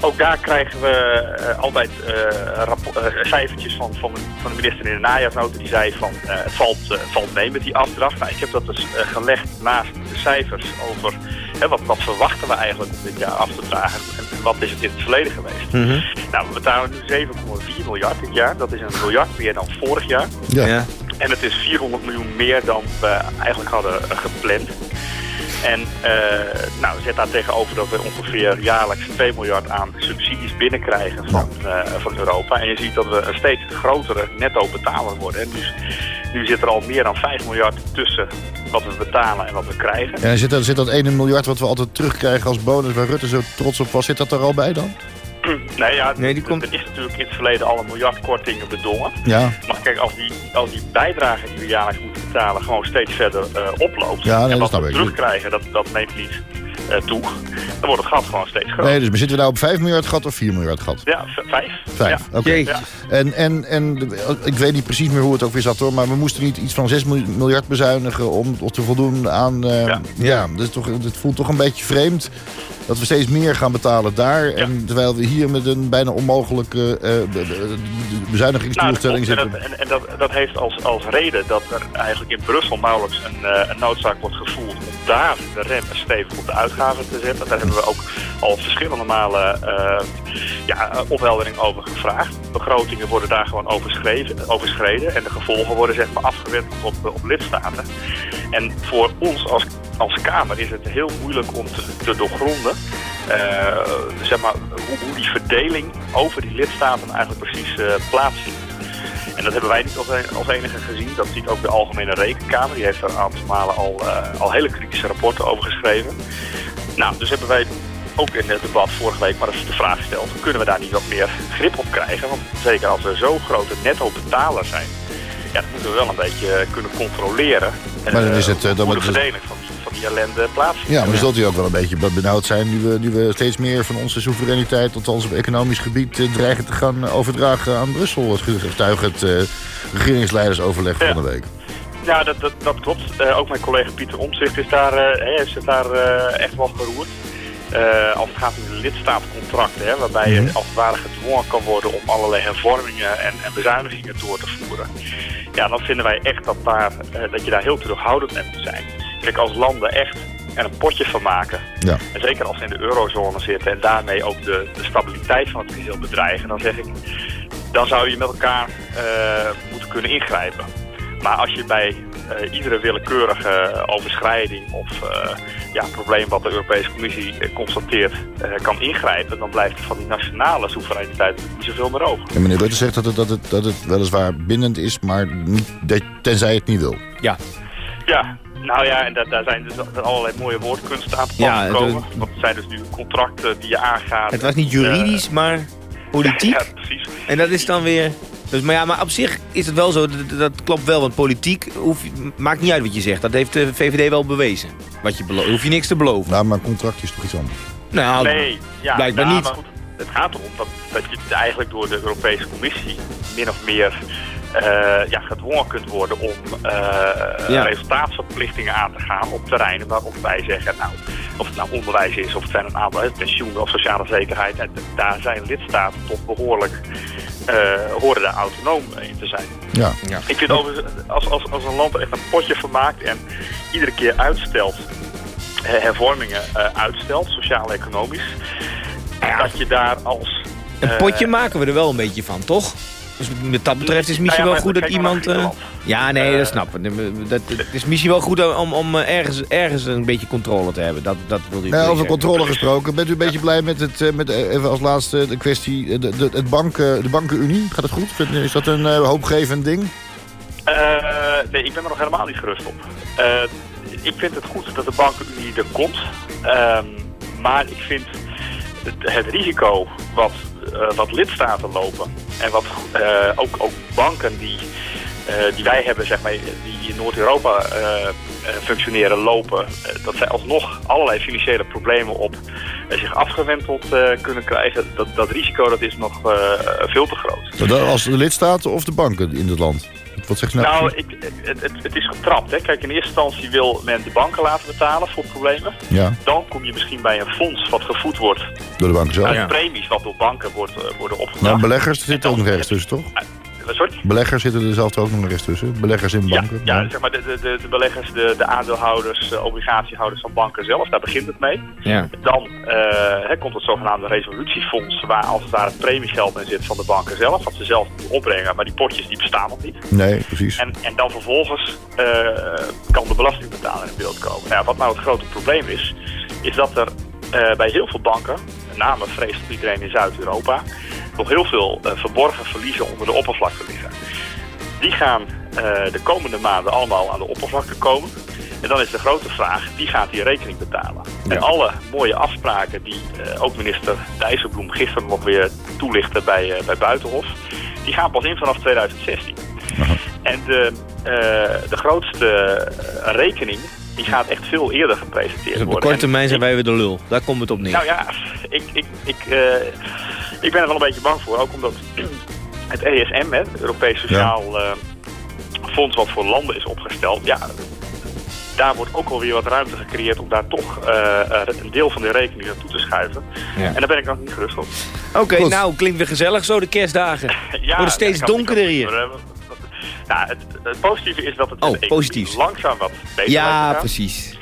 ook daar krijgen we eh, altijd eh, eh, cijfertjes van, van, de, van de minister in de najaarsnota. Die zei van eh, het valt, valt mee met die afdracht. Nou, ik heb dat dus gelegd naast de cijfers over hè, wat, wat verwachten we eigenlijk om dit jaar af te dragen. En, en wat is het in het verleden geweest. Mhm. Nou, we betalen nu 7,4 miljard dit jaar. Dat is een miljard meer dan vorig jaar. Ja. Ja. En het is 400 miljoen meer dan we eigenlijk hadden gepland. En uh, nou, zet daar tegenover dat we ongeveer jaarlijks 2 miljard aan subsidies binnenkrijgen van, uh, van Europa. En je ziet dat we een steeds grotere netto betaler worden. En dus nu zit er al meer dan 5 miljard tussen wat we betalen en wat we krijgen. Ja, zit, dat, zit dat 1 miljard wat we altijd terugkrijgen als bonus waar Rutte zo trots op was, zit dat er al bij dan? Nee, ja, Nee, die komt- er is natuurlijk in het verleden al een miljard kortingen bedongen. Ja, Maar kijk, als die, als die bijdrage die we jaarlijks moeten betalen gewoon steeds verder eh, oploopt... Ja, nee, en dat wat we terugkrijgen, dat, dat neemt niet toe... dan wordt het gat gewoon steeds groter. nee, dus maar zitten we nou op 5 miljard gat of 4 miljard gat? Ja, v- vijf. Vijf, Ja. oké. Jeetje. En, en, en ik weet niet precies meer hoe het ook weer zat hoor, maar we moesten niet iets van 6 mil- miljard bezuinigen om om te voldoen aan... eh, ja, Ja. is toch, dat voelt toch een beetje vreemd dat we steeds meer gaan betalen daar. En terwijl we hier met een bijna onmogelijke eh, be- Nou, bezuinigingsdoelstelling klopt. zitten. en dat, en, en dat, dat heeft als, als reden dat er eigenlijk in Brussel nauwelijks een, eh, een noodzaak wordt gevoeld daar de rem stevig op de uitgaven te zetten. Daar hebben we ook al verschillende malen eh, ja, opheldering over gevraagd. Begrotingen worden daar gewoon overschreven, overschreden en de gevolgen worden zeg maar afgewend op, op lidstaten. En voor ons als, als Kamer is het heel moeilijk om te, doorgronden eh, zeg maar, hoe, hoe die verdeling over die lidstaten eigenlijk precies eh, plaatsvindt. En dat hebben wij niet als, een- als enige gezien. Dat ziet ook de Algemene Rekenkamer. Die heeft er een aantal malen al, eh, al hele kritische rapporten over geschreven. Nou, dus hebben wij ook in het debat vorige week maar eens de vraag gesteld... kunnen we daar niet wat meer grip op krijgen? Want zeker als we zo grote netto-betaler zijn... Ja, dan moeten we wel een beetje kunnen controleren... eh, Maar dan is het, eh, dan hoe die, ellende plaatsvindt. Ja, maar zult u ook wel een beetje benauwd zijn... nu we, nu we steeds meer van onze soevereiniteit... althans op economisch gebied eh, dreigen te gaan overdragen aan Brussel... getuige het eh, regeringsleidersoverleg Ja. van de week. Ja, dat, dat, dat klopt. Eh, ook mijn collega Pieter Omtzigt is daar, eh, hij heeft zich daar eh, echt wel geroerd. Eh, als het gaat om de lidstaatcontracten, hè, waarbij je als het ware gedwongen kan worden om allerlei hervormingen en, en bezuinigingen door te voeren. Ja, dan vinden wij echt dat, daar, eh, dat je daar heel terughoudend mee moet zijn. Kijk, als landen echt er een potje van maken, Ja. en zeker als ze in de eurozone zitten en daarmee ook de, de stabiliteit van het geheel bedreigen, dan zeg ik, dan zou je met elkaar eh, moeten kunnen ingrijpen. Maar als je bij eh, iedere willekeurige overschrijding of eh, ja, probleem wat de Europese Commissie eh, constateert eh, kan ingrijpen, dan blijft van die nationale soevereiniteit niet zoveel meer over. En meneer Rutte zegt dat het, dat, het, dat het weliswaar bindend is... maar niet, tenzij het niet wil. Ja, Ja, nou ja, en da- daar zijn dus allerlei mooie woordkunsten aan Ja, gekomen. het- Want het zijn dus nu contracten die je aangaat. het was niet juridisch, maar politiek. Ja, precies. En dat is dan weer... Dus, maar ja, maar op zich is het wel zo, dat, dat klopt wel, want politiek hoef, maakt niet uit wat je zegt. Dat heeft de VVD wel bewezen. Wat je belo- hoef je niks te beloven. Nou, maar een contract is toch iets anders. Nou, Nee, ja, blijkbaar nou, niet. maar goed, het gaat erom dat, dat je eigenlijk door de Europese Commissie min of meer eh, ja, gedwongen kunt worden om eh, Ja. resultaatsverplichtingen aan te gaan op terreinen waarop wij zeggen, nou, of het nou onderwijs is of het zijn een aantal pensioenen of sociale zekerheid, en daar zijn lidstaten toch behoorlijk, eh, horen daar autonoom in te zijn. Ja. Ik vind overigens, als, als, als een land er echt een potje van maakt en iedere keer uitstelt, eh, hervormingen eh, uitstelt, sociaal-economisch, dat je daar als... een eh, potje maken we er wel een beetje van, toch? Dus met dat betreft is misschien nou ja, wel goed dat iemand... eh, ja, nee, Eh, dat snap ik. Dat, het is misschien wel goed om, om eh, ergens, ergens een beetje controle te hebben. Dat, dat Nee, zeggen. over controle gesproken. Bent u een beetje blij met het, met, even als laatste de kwestie, de, de, het banken, de bankenunie? Gaat het goed? Is dat een hoopgevend ding? Eh, nee, ik ben er nog helemaal niet gerust op. Eh, ik vind het goed dat de bankenunie er komt. Ehm, maar ik vind het, het risico wat, wat lidstaten lopen... en wat eh, ook, ook banken die, eh, die wij hebben, zeg maar, die in Noord-Europa eh, eh, functioneren, lopen... eh, dat zij alsnog allerlei financiële problemen op eh, zich afgewenteld eh, kunnen krijgen. Dat, dat risico dat is nog eh, veel te groot. Als de lidstaten of de banken in het land? Wat zegt u nou? Nou, ik, het, het, het is getrapt. Hè. Kijk, in eerste instantie wil men de banken laten betalen voor problemen. Ja, Dan kom je misschien bij een fonds wat gevoed wordt door de banken zelf. uit Ja. premies wat door banken wordt, eh, worden Nou, opgebracht. beleggers zitten ook nog ergens tussen, toch? Sorry? Beleggers zitten er zelf ook nog eens tussen. Beleggers in banken. ja, zeg maar de, de, de, de beleggers, de, de aandeelhouders, de obligatiehouders van banken zelf, daar begint het mee. Ja. Dan eh, hè, komt het zogenaamde resolutiefonds, waar als het ware het premiegeld in zit van de banken zelf, wat ze zelf moeten opbrengen, maar die potjes die bestaan nog niet. Nee, precies. En, en dan vervolgens eh, kan de belastingbetaler in beeld komen. Nou ja, wat nou het grote probleem is, is dat er eh, bij heel veel banken, met name vreest iedereen in Zuid-Europa, nog heel veel eh, verborgen verliezen onder de oppervlakte liggen. Die gaan eh, de komende maanden allemaal aan de oppervlakte komen. En dan is de grote vraag, wie gaat die rekening betalen? En alle mooie afspraken die eh, ook minister Dijsselbloem gisteren nog weer toelichtte bij, bij Buitenhof, die gaan pas in vanaf 2016. En de, de grootste rekening, die gaat echt veel eerder gepresenteerd Dus op de worden. korte termijn zijn ik- wij weer de lul. Daar komt het op neer. nou ja, ik, ik, ik, eh, ik ben er wel een beetje bang voor. Ook omdat het ESM, hè, het Europees Sociaal eh, Fonds wat voor landen is opgesteld... Ja, daar wordt ook alweer wat ruimte gecreëerd om daar toch eh, eh, een deel van de rekening naartoe te schuiven. Ja. En daar ben ik nog niet gerust op. Oké, nou, klinkt weer gezellig zo, de kerstdagen. Ja, Wordt steeds donkerder hier. Nou, het, het positieve is dat het Oh, positief. langzaam wat beter Ja, precies.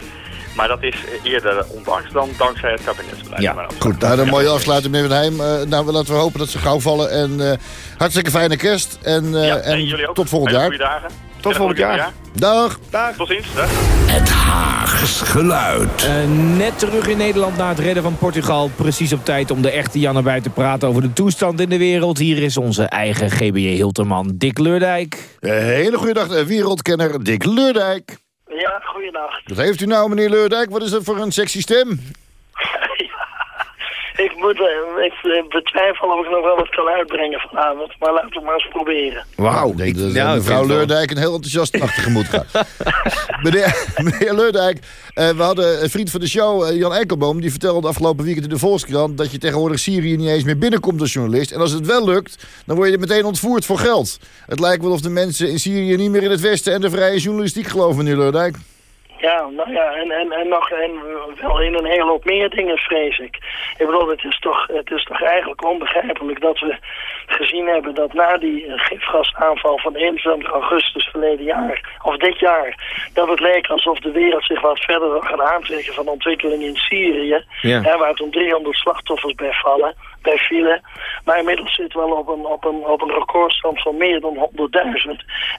Maar dat is eerder ondanks dan dankzij het kabinetsbeleid. Ja, Goed, nou, een mooie afsluiting, meneer Van Heijm. Eh, nou, laten we hopen dat ze gauw vallen. En eh, hartstikke fijne kerst. En, eh, Ja, en jullie ook. tot volgend jaar. goede dagen. Tot En volgend jaar. Dag. nieuwjaar. Tot ziens. Dag. Het Haags geluid. Eh, net terug in Nederland na het redden van Portugal. Precies op tijd om de echte Jan erbij te praten over de toestand in de wereld. Hier is onze eigen GBJ Hilterman Dick Leurdijk. Een hele goede dag, eh, wereldkenner Dick Leurdijk. Ja, goeiedag. Wat heeft u nou, meneer Leurdijk? Wat is dat voor een sexy stem? Ik, moet, eh, ik eh, betwijfel of ik nog wel wat kan uitbrengen vanavond. Maar laten we maar eens proberen. Wauw, ik denk dat nou, ik mevrouw. Leurdijk een heel enthousiast nacht tegemoet gaat. meneer, meneer Leurdijk, eh, we hadden een vriend van de show, Jan Eikelboom... die vertelde afgelopen weekend in de Volkskrant... dat je tegenwoordig Syrië niet eens meer binnenkomt als journalist. En als het wel lukt, dan word je meteen ontvoerd voor geld. Het lijkt wel of de mensen in Syrië niet meer in het Westen... en de vrije journalistiek geloven, meneer Leurdijk. Ja, nou ja, en, en, en nog en wel in een hele hoop meer dingen, vrees ik. Ik bedoel, het is, toch, het is toch eigenlijk onbegrijpelijk dat we gezien hebben dat na die eh, gifgasaanval van 21 augustus verleden jaar, of dit jaar, dat het leek alsof de wereld zich wat verder zou gaan aantrekken van ontwikkeling in Syrië. Ja. Hè, waar toen 300 slachtoffers bij vallen, bij vielen. Maar inmiddels zitten we wel op een, op een, op een recordstand van meer dan 100.000.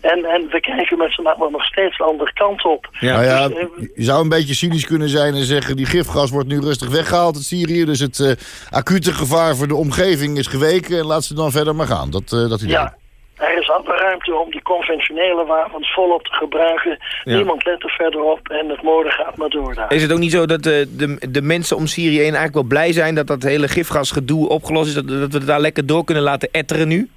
En, en we kijken met z'n allen nog steeds de andere kant op. Ja. Nou ja, Eh, je zou een beetje cynisch kunnen zijn en zeggen... die gifgas wordt nu rustig weggehaald uit Syrië... dus het eh, acute gevaar voor de omgeving is geweken... en laat ze dan verder maar gaan. Dat, eh, dat idee. Ja, er is alle ruimte om die conventionele wapens volop te gebruiken. Ja. Niemand let er verder op en het moorden gaat maar door daar. Is het ook niet zo dat de, de, de mensen om Syrië heen eigenlijk wel blij zijn... dat dat hele gifgasgedoe opgelost is? Dat, dat we het daar lekker door kunnen laten etteren nu?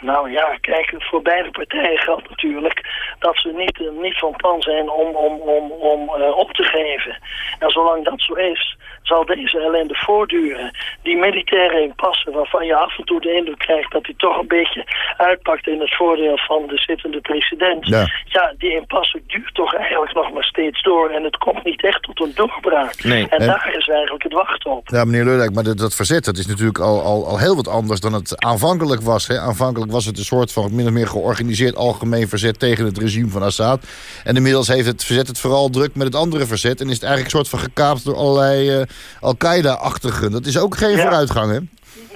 Nou ja, kijk, voor beide partijen geldt natuurlijk dat ze niet, eh, niet van plan zijn om, om, om, om eh, op te geven. En zolang dat zo is, zal deze ellende voortduren. Die militaire impasse waarvan je af en toe de indruk krijgt dat hij toch een beetje uitpakt in het voordeel van de zittende president. Ja. ja die impasse duurt toch eigenlijk nog maar steeds door en het komt niet echt tot een doorbraak. Nee. En En- daar is eigenlijk het wachten op. Ja, meneer Leurdijk, maar dat, dat verzet dat is natuurlijk al, al, al heel wat anders dan het aanvankelijk was. Hè. Aanvankelijk was het een soort van min of meer georganiseerd algemeen verzet tegen het regime van Assad. En inmiddels heeft het verzet het vooral druk met het andere verzet. En is het eigenlijk een soort van gekaapt door allerlei eh, Al-Qaeda-achtigen. Dat is ook geen Ja. vooruitgang, hè?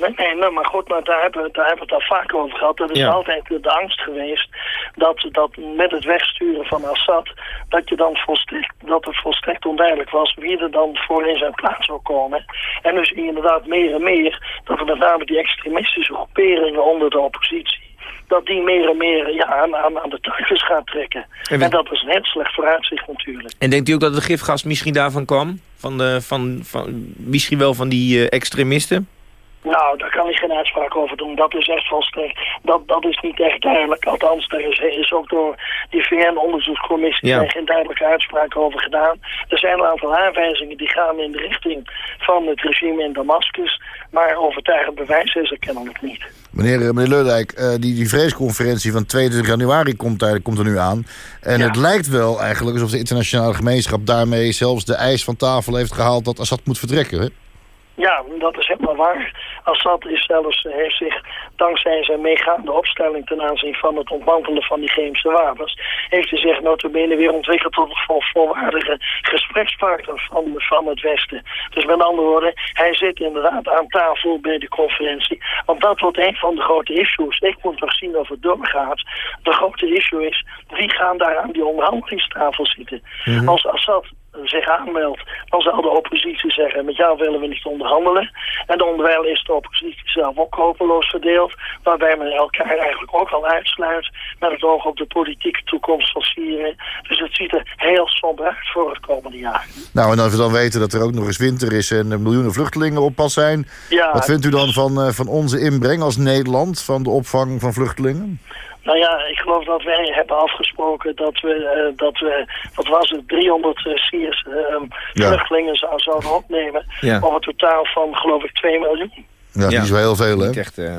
Nee, nee, nee, maar goed, maar daar hebben, we- daar hebben we het al vaak over gehad. Dat is Ja. altijd de angst geweest dat, dat met het wegsturen van Assad, dat, je dan volstrekt, dat het volstrekt onduidelijk was wie er dan voor in zijn plaats zou komen. En je inderdaad meer en meer dat er met name die extremistische groeperingen onder de oppositie, dat die meer en meer ja, aan, aan, aan de touwtjes gaat trekken. En we- En dat is heel slecht vooruitzicht natuurlijk. En denkt u ook dat het gifgas misschien daarvan kwam? Van de, van, van, misschien wel van die eh, extremisten? Nou, daar kan ik geen uitspraak over doen. Dat is echt volstrekt. Dat, dat is niet echt duidelijk. Althans, daar is, is ook door die VN-onderzoekscommissie Ja. geen duidelijke uitspraak over gedaan. Er zijn een aantal aanwijzingen die gaan in de richting van het regime in Damascus. Maar overtuigend bewijs is er kennelijk niet. Meneer, eh, meneer Leurdijk, eh, die, die vreesconferentie van 22 januari komt, er, komt er nu aan. En Ja. het lijkt wel eigenlijk alsof de internationale gemeenschap daarmee zelfs de eis van tafel heeft gehaald dat Assad moet vertrekken. Hè? Ja, dat is helemaal waar. Assad is zelfs, eh, heeft zich dankzij zijn meegaande opstelling ten aanzien van het ontmantelen van die chemische wapens, heeft hij zich notabene weer ontwikkeld tot een vol- volwaardige gesprekspartner van, van het Westen. Dus met andere woorden, hij zit inderdaad aan tafel bij de conferentie. Want dat wordt een van de grote issues. Ik moet nog zien of het doorgaat. De grote issue is, wie gaan daar aan die onderhandelingstafel zitten? Als Assad zich aanmeldt, dan zal de oppositie zeggen, met jou willen we niet onderhandelen. En onderwijl is de oppositie zelf ook hopeloos verdeeld, waarbij men elkaar eigenlijk ook al uitsluit met het oog op de politieke toekomst van Syrië. Dus het ziet er heel somber uit voor het komende jaar. Nou, en als we dan weten dat er ook nog eens winter is en er miljoenen vluchtelingen op pas zijn. Ja, Wat vindt u dan van, eh, van onze inbreng als Nederland, van de opvang van vluchtelingen? Nou ja, ik geloof dat wij hebben afgesproken dat we, eh, dat we wat was het, 300 uh, Syrische eh, Ja. vluchtelingen zou- zouden opnemen. Ja. Op een totaal van, geloof ik, 2 miljoen. Ja, die is wel heel veel, hè? Niet echt, eh,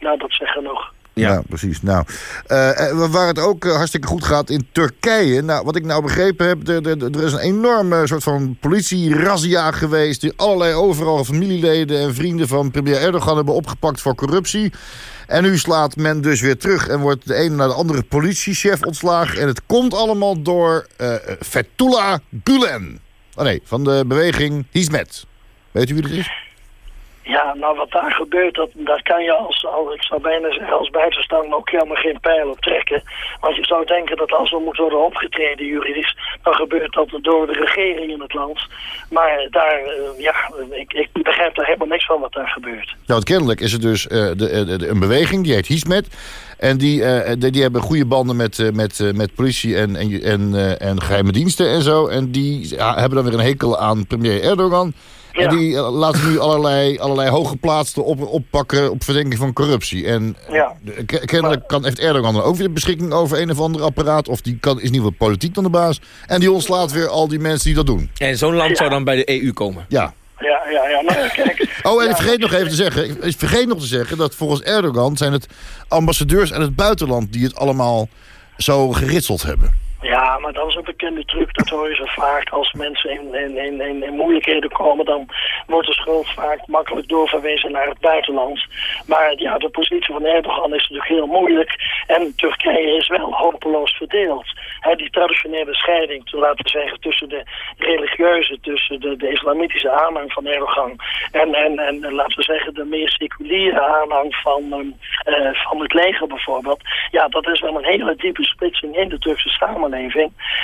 Nou, dat zegt genoeg. Ja, Ja. precies. Nou, eh, eh, waar het ook eh, hartstikke goed gaat in Turkije. Nou, wat ik nou begrepen heb, er, er, is een enorme soort van politie-razzia geweest... die allerlei overal familieleden en vrienden van premier Erdogan hebben opgepakt voor corruptie. En nu slaat men dus weer terug en wordt de ene naar de andere politiechef ontslagen. En het komt allemaal door eh Fethullah Gulen. Oh nee, van de beweging Hizmet. Weet u wie dat is? Ja, nou wat daar gebeurt, dat, daar kan je als, al, ik zou bijna zeggen, als buitenstaander ook helemaal geen pijl op trekken. Want je zou denken dat als er moet worden opgetreden juridisch, dan gebeurt dat door de regering in het land. Maar daar, eh, ja, ik, ik begrijp daar helemaal niks van wat daar gebeurt. Nou, kennelijk is er dus eh, eh, de- een beweging, die heet Hismet. En die, die, die hebben goede banden met, met, met politie en, en, en, en geheime diensten en zo. En die hebben dan weer een hekel aan premier Erdogan. Ja. En die eh, laten nu allerlei, allerlei hooggeplaatsten op, oppakken op verdenking van corruptie. En Ja. ke- kennelijk kan, heeft Erdogan dan ook weer beschikking over een of ander apparaat. Of die kan, is in ieder geval politiek dan de baas. En die ontslaat weer al die mensen die dat doen. En zo'n land zou dan bij de EU komen. Ja. Ja, ja, ja, ja, kijk. Oh, en ja, ik vergeet nog even te zeggen. Ik ik vergeet nog te zeggen dat volgens Erdogan zijn het ambassadeurs uit het buitenland die het allemaal zo geritseld hebben. Ja, maar dat is een bekende truc. Dat hoor je vaak. Als mensen in, in, in, in, moeilijkheden komen, dan wordt de schuld vaak makkelijk doorverwezen naar het buitenland. Maar ja, de positie van Erdogan is natuurlijk heel moeilijk. En Turkije is wel hopeloos verdeeld. Die traditionele scheiding, laten we zeggen, tussen de religieuze, tussen de, islamitische aanhang van Erdogan en, en, en laten we zeggen de meer seculiere aanhang van, eh, van het leger bijvoorbeeld. Ja, dat is wel een hele diepe splitsing in de Turkse samenleving.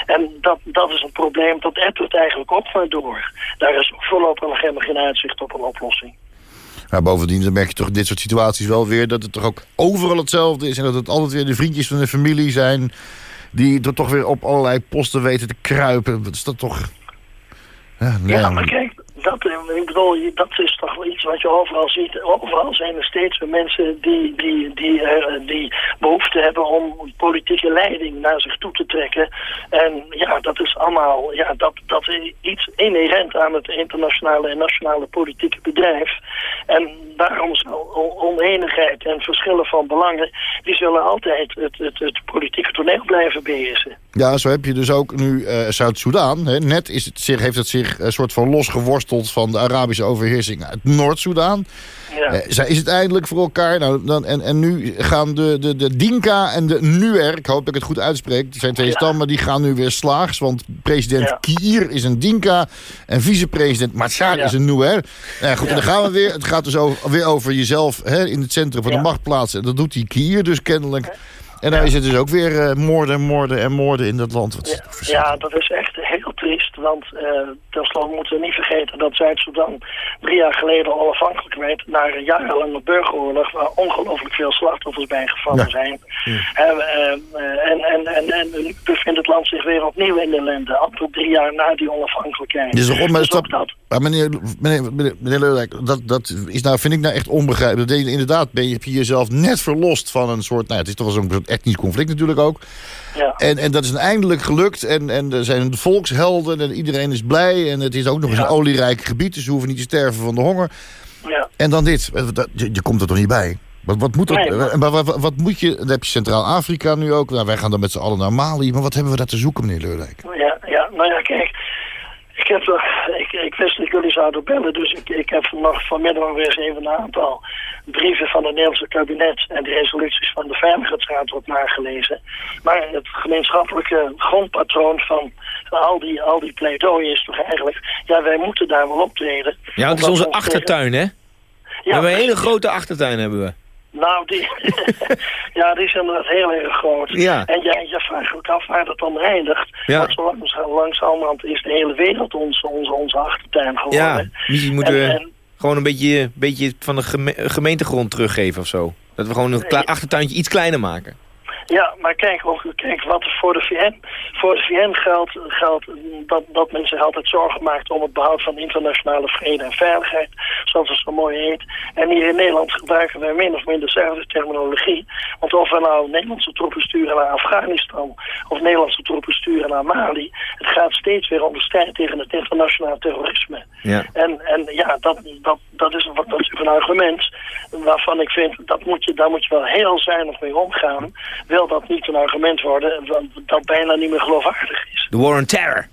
En dat, dat is een probleem dat ettert eigenlijk op maar door. Daar is voorlopig nog helemaal geen uitzicht op een oplossing. Maar bovendien dan merk je toch dit soort situaties wel weer... dat het toch ook overal hetzelfde is... en dat het altijd weer de vriendjes van de familie zijn... die er toch weer op allerlei posten weten te kruipen. Wat is dat toch... Ja, nee, Ja, maar kijk, dat, ik bedoel, dat is toch wel iets wat je overal ziet. Overal zijn er steeds weer mensen die, die, die, eh, die behoefte hebben om politieke leiding naar zich toe te trekken. En ja, dat is allemaal, ja, dat, dat is iets inherent aan het internationale en nationale politieke bedrijf. En daarom zal on- oneenigheid en verschillen van belangen, die zullen altijd het, het, het politieke toneel blijven beheersen. Ja, zo heb je dus ook nu eh, Zuid-Soedan. Net is het zich, heeft het zich een soort van losgeworsteld van de Arabische overheersing uit Noord-Soedan. Ja. Eh, zij is het eindelijk voor elkaar. Nou, dan, en, en nu gaan de, de, de Dinka en de Nuer, ik hoop dat ik het goed uitspreek, die zijn twee Ja. stammen, die gaan nu weer slaags. Want president Ja. Kiir is een Dinka en vicepresident Machar is een Nuer. Nou goed, en dan gaan we weer. Het gaat dus over, weer over jezelf hè, in het centrum van de macht plaatsen. En dat doet die Kiir dus kennelijk. En daar is het dus ook weer eh, moorden, moorden en moorden in dat land. Wat ja, dat is echt heel triest. Want eh tenslotte moeten we niet vergeten dat Zuid-Soedan drie jaar geleden onafhankelijk werd na een jarenlange burgeroorlog waar ongelooflijk veel slachtoffers bij gevallen Ja. zijn. Eh, en, en, en, en nu bevindt het land zich weer opnieuw in de ellende, amper drie jaar na die onafhankelijkheid. Dit is toch onme- Dus dat. Maar meneer, meneer, meneer, meneer dat, dat is nou, vind ik nou echt onbegrijpelijk. Dat je- Inderdaad, ben je, heb je jezelf net verlost van een soort... Nou, het is toch wel zo'n etnisch conflict natuurlijk ook. Ja. En, en dat is eindelijk gelukt. En, en er zijn en iedereen is blij. En het is ook nog eens een olierijk gebied. Dus ze hoeven niet te sterven van de honger. Ja. En dan dit. Dat- Je, je komt er toch niet bij? Wat, wat, moet, dat, Nee, maar- eh, maar wat, wat, moet je... Dan heb je Centraal-Afrika nu ook. Nou, wij gaan dan met z'n allen naar Mali. Maar wat hebben we daar te zoeken, meneer Leurdijk? Ja, ja, nou ja, kijk. Ik heb, ik, ik wist dat jullie zouden bellen, dus ik, ik heb nog vanmiddag weer eens even een aantal brieven van het Nederlandse kabinet en de resoluties van de Veiligheidsraad wat nagelezen. Maar het gemeenschappelijke grondpatroon van al die, al die pleidooien is toch eigenlijk, ja, wij moeten daar wel optreden. Ja, het is onze we achtertuin, hè? We Ja, hebben een hele grote achtertuin, hebben we. Nou, die, ja, die is inderdaad heel erg groot. Ja. En jij je vraagt ook af waar dat dan eindigt. Ja. Want zo langzamerhand is de hele wereld onze, onze, onze achtertuin geworden. Ja, misschien moeten En- we en- gewoon een beetje, beetje van de geme- gemeentegrond teruggeven of zo. Dat we gewoon een achtertuintje iets kleiner maken. Ja, maar kijk, ook, kijk wat voor de VN, voor de VN geldt, geldt dat, dat men zich altijd zorgen maakt om het behoud van internationale vrede en veiligheid, zoals het zo mooi heet. En hier in Nederland gebruiken wij min of meer dezelfde terminologie. Want of we nou Nederlandse troepen sturen naar Afghanistan of Nederlandse troepen sturen naar Mali, het gaat steeds weer om de strijd tegen het internationaal terrorisme. Ja. En, en ja, dat, dat, dat is wat natuurlijk een argument waarvan ik vind, dat moet je, daar moet je wel heel zuinig mee omgaan. Wil dat niet een argument worden dat, dat bijna niet meer geloofwaardig is. De War on Terror.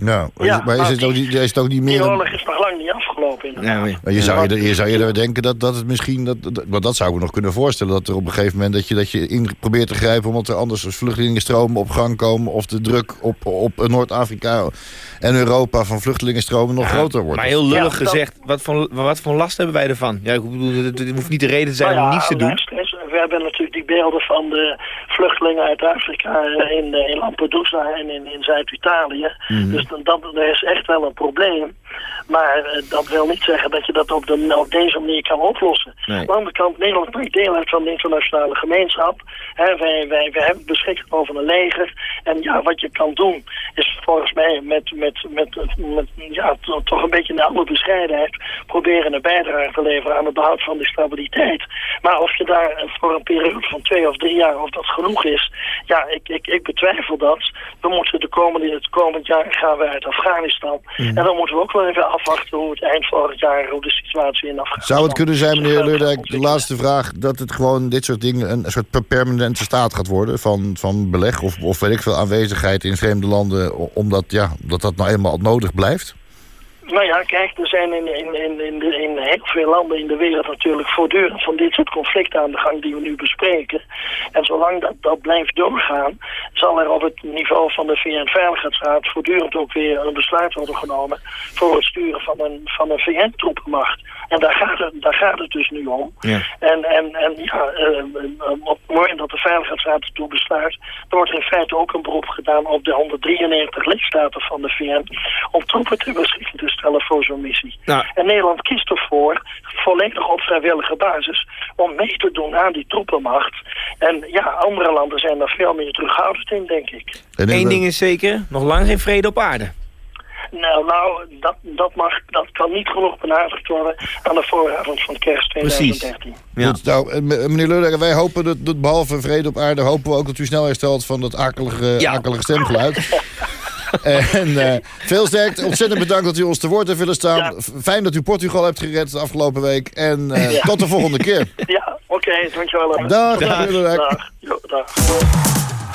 Nou, maar, Ja, is, maar is, het ook niet, is het ook niet Die meer... oorlog is nog lang niet afgelopen inderdaad. Ja, je zou je, je zou je denken dat, dat het misschien... Dat, dat, maar dat zou ik me nog kunnen voorstellen. Dat er op een gegeven moment dat je, dat je in probeert te grijpen... omdat er anders vluchtelingenstromen op gang komen... of de druk op, op Noord-Afrika en Europa van vluchtelingenstromen nog groter wordt. Maar heel lullig Ja, dat- gezegd, wat voor, wat voor last hebben wij ervan? Ja, ik bedoel, het, het hoeft niet de reden te zijn Nou om niets te doen. We hebben natuurlijk die beelden van de vluchtelingen uit Afrika eh, in, eh, in Lampedusa en in, in Zuid-Italië. Mhm. Dus dan- dat, dat is echt wel een probleem. Maar eh, dat wil niet zeggen dat je dat op, de, op deze manier kan oplossen. Nee. Aan de andere kant, Nederland maakt deel uit van de internationale gemeenschap. Hè, wij, wij, wij hebben beschikken over een leger. En ja, wat je kan doen is volgens mij met, met, met, met, ja, to- toch een beetje een andere bescheidenheid proberen een bijdrage te leveren aan het behoud van die stabiliteit. Maar of je daar voor een periode van twee of drie jaar, of dat genoeg is, ja, ik, ik, ik betwijfel dat. We moeten de komende, het komend jaar gaan we uit Afghanistan. En dan moeten we ook wel even afwachten hoe het eind volgend jaar, hoe de situatie in Afghanistan Zou het kunnen zijn, meneer Leurdijk, de laatste vraag... dat het gewoon dit soort dingen een soort per- permanente staat gaat worden... van, van beleg of, of weet ik veel aanwezigheid in vreemde landen... omdat ja, dat, dat nou eenmaal nodig blijft? Nou ja, kijk, er zijn in, in, in, in, in heel veel landen in de wereld natuurlijk voortdurend van dit soort conflicten aan de gang die we nu bespreken. En zolang dat, dat blijft doorgaan, zal er op het niveau van de VN-veiligheidsraad voortdurend ook weer een besluit worden genomen voor het sturen van een, van een VN-troepenmacht. En daar gaat, het, daar gaat het dus nu om. Ja. En, en, en ja, eh, eh, op het moment dat de Veiligheidsraad ertoe besluit, dan wordt er in feite ook een beroep gedaan op de 193 lidstaten van de VN om troepen ter beschikking te stellen voor zo'n missie. Nou. En Nederland kiest ervoor, volledig op vrijwillige basis, om mee te doen aan die troepenmacht. En ja, andere landen zijn daar veel meer terughoudend in, denk ik. En Eén in- ding is zeker, nog lang geen vrede op aarde. Nou, nou dat, dat, mag, dat kan niet genoeg benadrukt worden aan de vooravond van kerst Precies. 2013. Ja. Goed, nou, eh, m- meneer Leurdijk, wij hopen dat, dat behalve vrede op aarde... hopen we ook dat u snel herstelt van dat akelige, Ja. akelige stemgeluid. en eh, veel sterkte. Ontzettend bedankt dat u ons te woord heeft willen staan. Ja. Fijn dat u Portugal hebt gered de afgelopen week. En eh, Ja. tot de volgende keer. Ja, oké, dankjewel. Dag, dag. Dag. Dag.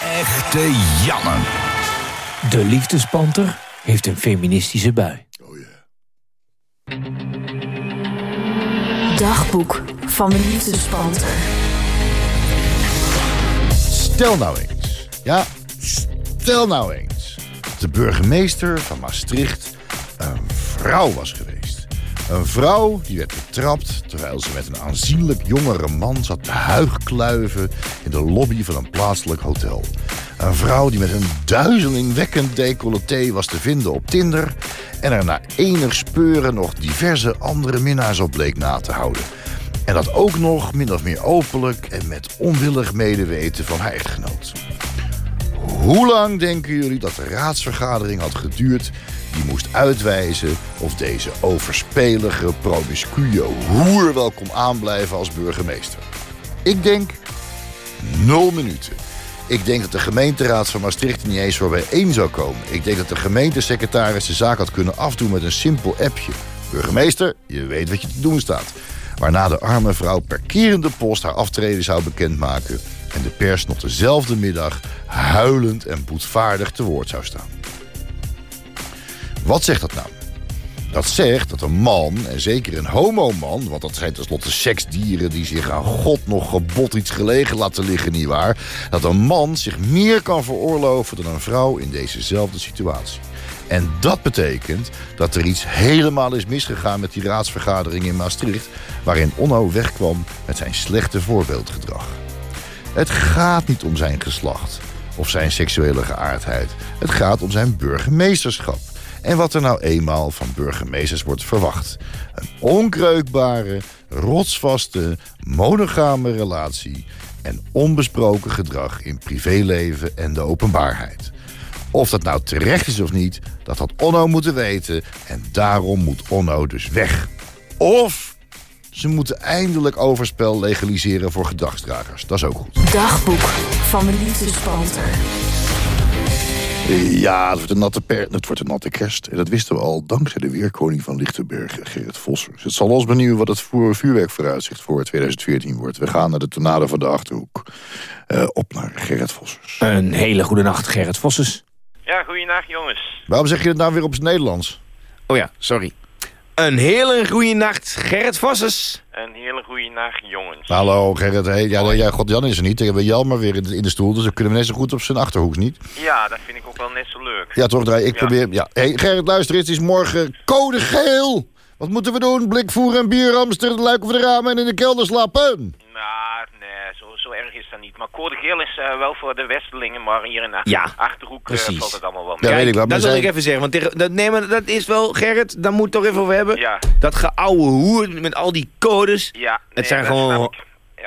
Echte Janne. De liefdespanter heeft een feministische bui. Dagboek van de liefdespanter. Stel nou eens. Ja, stel nou eens. dat De burgemeester van Maastricht een vrouw was geweest. Een vrouw die werd betrapt terwijl ze met een aanzienlijk jongere man zat te huigkluiven in de lobby van een plaatselijk hotel. Een vrouw die met een duizelingwekkend decolleté was te vinden op Tinder en er na enig speuren nog diverse andere minnaars op bleek na te houden. En dat ook nog min of meer openlijk en met onwillig medeweten van haar echtgenoot. Hoe lang denken jullie dat de raadsvergadering had geduurd die moest uitwijzen of deze overspelige, promiscue hoer wel kon aanblijven als burgemeester? Ik denk nul minuten. Ik denk dat de gemeenteraad van Maastricht niet eens voor bijeen zou komen. Ik denk dat de gemeentesecretaris de zaak had kunnen afdoen met een simpel appje. Burgemeester, je weet wat je te doen staat. Waarna de arme vrouw per kerende post haar aftreden zou bekendmaken... en de pers nog dezelfde middag huilend en boetvaardig te woord zou staan. Wat zegt dat nou? Dat zegt dat een man, en zeker een homoman... want dat zijn tenslotte seksdieren die zich aan God nog gebod iets gelegen laten liggen, nietwaar... dat een man zich meer kan veroorloven dan een vrouw in dezezelfde situatie. En dat betekent dat er iets helemaal is misgegaan met die raadsvergadering in Maastricht... waarin Onno wegkwam met zijn slechte voorbeeldgedrag. Het gaat niet om zijn geslacht of zijn seksuele geaardheid. Het gaat om zijn burgemeesterschap. En wat er nou eenmaal van burgemeesters wordt verwacht. Een onkreukbare, rotsvaste, monogame relatie... en onbesproken gedrag in privéleven en de openbaarheid. Of dat nou terecht is of niet, dat had Onno moeten weten... en daarom moet Onno dus weg. Of ze moeten eindelijk overspel legaliseren voor gedragsdragers. Dat is ook goed. Dagboek van de liefdespanter. Ja, het wordt, een natte per, het wordt een natte kerst. En dat wisten we al dankzij de weerkoning van Lichtenberg, Gerrit Vossers. Het zal ons benieuwen wat het voor vuurwerk vooruitzicht voor 2014 wordt. We gaan naar de tornado van de Achterhoek. Eh, op naar Gerrit Vossers. Een hele goede nacht, Gerrit Vossers. Ja, goeienacht jongens. Waarom zeg je het nou weer op het Nederlands? Oh ja, sorry. Een hele goede nacht, Gerrit Vossers. Een hele goede nacht jongens. Hallo Gerrit, hey, ja, ja, God Jan is er niet. Dan hebben we Jelmer weer in de, stoel, dus dan kunnen we net zo goed op zijn Achterhoek, niet? Ja, dat vind ik ook wel net zo leuk. Ja, toch, draai. Ik probeer... Ja. Hey, Gerrit, luister, het is morgen code geel. Wat moeten we doen? Blikvoer en bierramster, de luik over de ramen en in de kelder slapen. Nou, erg is dat niet. Maar code geel is eh, wel voor de Westelingen, maar hier in de Ja, Achterhoek eh, precies. valt het allemaal wel Ja, mee. weet ik wel. Dat wil ik even zeggen. Want tegen, dat, nee, maar dat is wel, Gerrit, daar moet het toch even over hebben. Ja. Dat geouwe hoer met al die codes. Ja, nee, het zijn gewoon.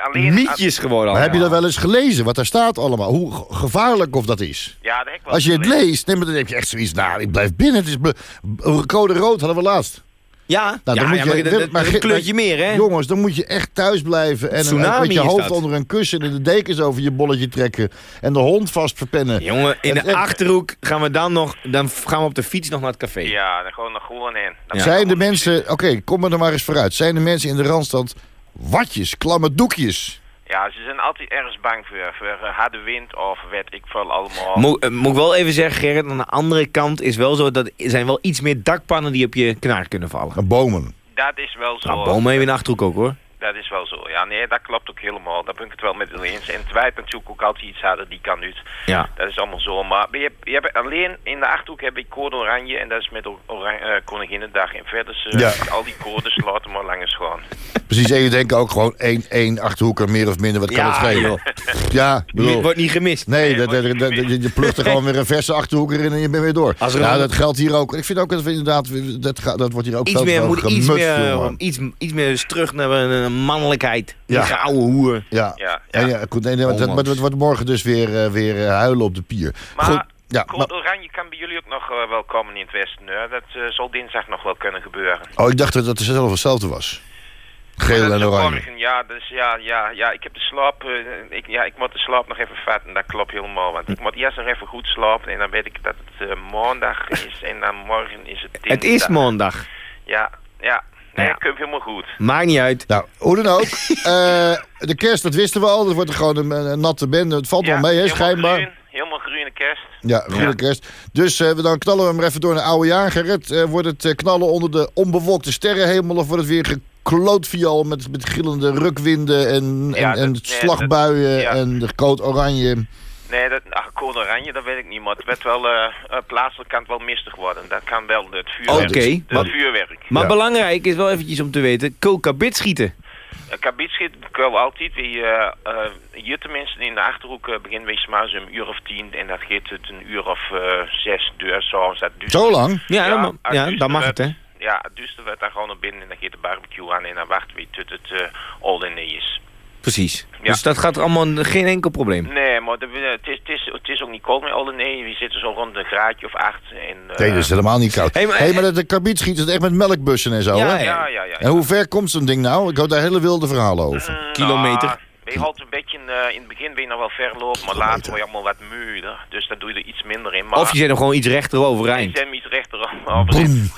Alleen, mietjes geworden. Maar heb je dat wel eens gelezen, wat daar staat allemaal? Hoe ge- gevaarlijk of dat is? Ja, dat heb ik wel Als je het leest, nee, maar dan heb je echt zoiets... Nou, ik blijf binnen. Het is code rood hadden we laatst. Ja, Nou, ja, dan moet ja, je, dat- een kleurtje meer, hè? Jongens, dan moet je echt thuis blijven. En een- Tsunami met je hoofd onder een kussen en de dekens over je bolletje trekken. En de hond vast verpennen. Jongen, in En- de en- Achterhoek gaan we dan nog... Dan gaan we op de fiets nog naar het café. Ja, dan gewoon nog gewoon in. Ja. Zijn de mensen... Oké, kom er dan maar eens vooruit. Zijn de mensen in de Randstad watjes, klamme doekjes? Ja, ze zijn altijd ergens bang voor. Voor eh, harde wind of weet ik veel allemaal. Moet, eh, moet ik wel even zeggen, Gerrit, aan de andere kant is wel zo... dat er zijn wel iets meer dakpannen die op je knaar kunnen vallen. En bomen. Dat is wel zo. Nou, bomen hebben we in de Achterhoek ook, hoor. Dat is wel zo. Ja, nee, dat klopt ook helemaal. Daar ben ik het wel met u eens. En het wijd natuurlijk ook altijd iets harder, die kan niet. Ja. Dat is allemaal zo. Maar je, hebt- je hebt alleen in de Achterhoek heb ik code oranje en dat is met oranje, eh, Koninginnedag. En verder is eh, Ja. al die codes laten maar langer schoon. Precies, en je denkt ook gewoon één, één achterhoeker, meer of minder. Wat kan Ja, het schelen? Ja, ik bedoel... Wordt niet gemist. Nee, Nee, dat, wordt dat, niet dat- gemist. je- plukt er gewoon weer een verse achterhoeker in en je bent weer door. Als nou, een- dat geldt hier ook. Ik vind ook dat we inderdaad, dat, dat wordt hier ook Iets meer, moet iets gemutst, meer, iets, iets meer eens terug naar een mannelijkheid. Ja. Die oude hoer. Ja, Ja, ja. ja. ja goed, nee, nee, maar het wordt morgen dus weer, eh, weer eh, huilen op de pier. Maar goed, ja, code maar- oranje kan bij jullie ook nog eh, wel komen in het westen. hè? Dat eh, zal dinsdag nog wel kunnen gebeuren. oh, ik dacht dat het zelf hetzelfde was. Geel en oranje. morgen, ja, dus ja, ja, ja, ik heb de slaap, ik, ja, ik moet de slaap nog even vatten, dat klopt helemaal. Want ik moet eerst nog even goed slapen en dan weet ik dat het eh, maandag is en dan morgen is het dinsdag. Het is maandag. Ja, ja, nee, Ja. dat komt helemaal goed. Maakt niet uit. Nou, hoe dan ook. eh, de kerst, dat wisten we al. Dat wordt gewoon een, een natte bende. Het valt ja, wel mee, hè, helemaal schijnbaar. Groen, helemaal groene kerst. Ja, goede Ja. kerst. Dus eh, we dan knallen we hem even door naar oude jaar. Gerrit, eh, wordt het knallen onder de onbewolkte sterrenhemel... of wordt het weer gekloot viool met, met gillende rukwinden... en, Ja, en, en dat- nee, slagbuien dat- ja. en de code oranje... Nee, dat, ach, code oranje, dat weet ik niet, maar het werd wel, eh eh, plaatselijk kan het wel mistig worden. Dat kan wel, het vuurwerk. Oké, Het maar- vuurwerk. Maar Ja. belangrijk is wel eventjes om te weten, coca-bit schieten. Een kabietschiet wel altijd. Wie, eh, eh, hier tenminste in de Achterhoek uh, beginnen we maar een uur of tien. En dat gaat het een uur of eh, zes deur zoals dat duurt. Zo lang? Ja, dan, ja, duister dan mag het, hè? Ja, het duister werd dan gewoon naar binnen en dan gaat de barbecue aan. En dan wachten we tot het uh, all in is. Precies. Ja. Dus dat gaat allemaal geen enkel probleem. Nee, maar de, het, is, het, is, het is ook niet koud met all in We zitten zo rond een graadje of acht. En, eh, Nee, dat is helemaal niet koud. Hé, Hey, maar, hey, maar de karbietschiet is echt met melkbussen en zo, Ja, hè? ja. ja, ja, ja. En hoe ver komt zo'n ding nou? Ik hoor daar hele wilde verhalen over. Mm, Kilometer. Nou, we hadden een beetje, eh, in het begin ben je nog wel ver lopen, maar later word je allemaal wat muurder. Dus dan doe je er iets minder in. Maar Of je zet hem gewoon iets rechter je overeind. zet hem iets rechter over. Boem.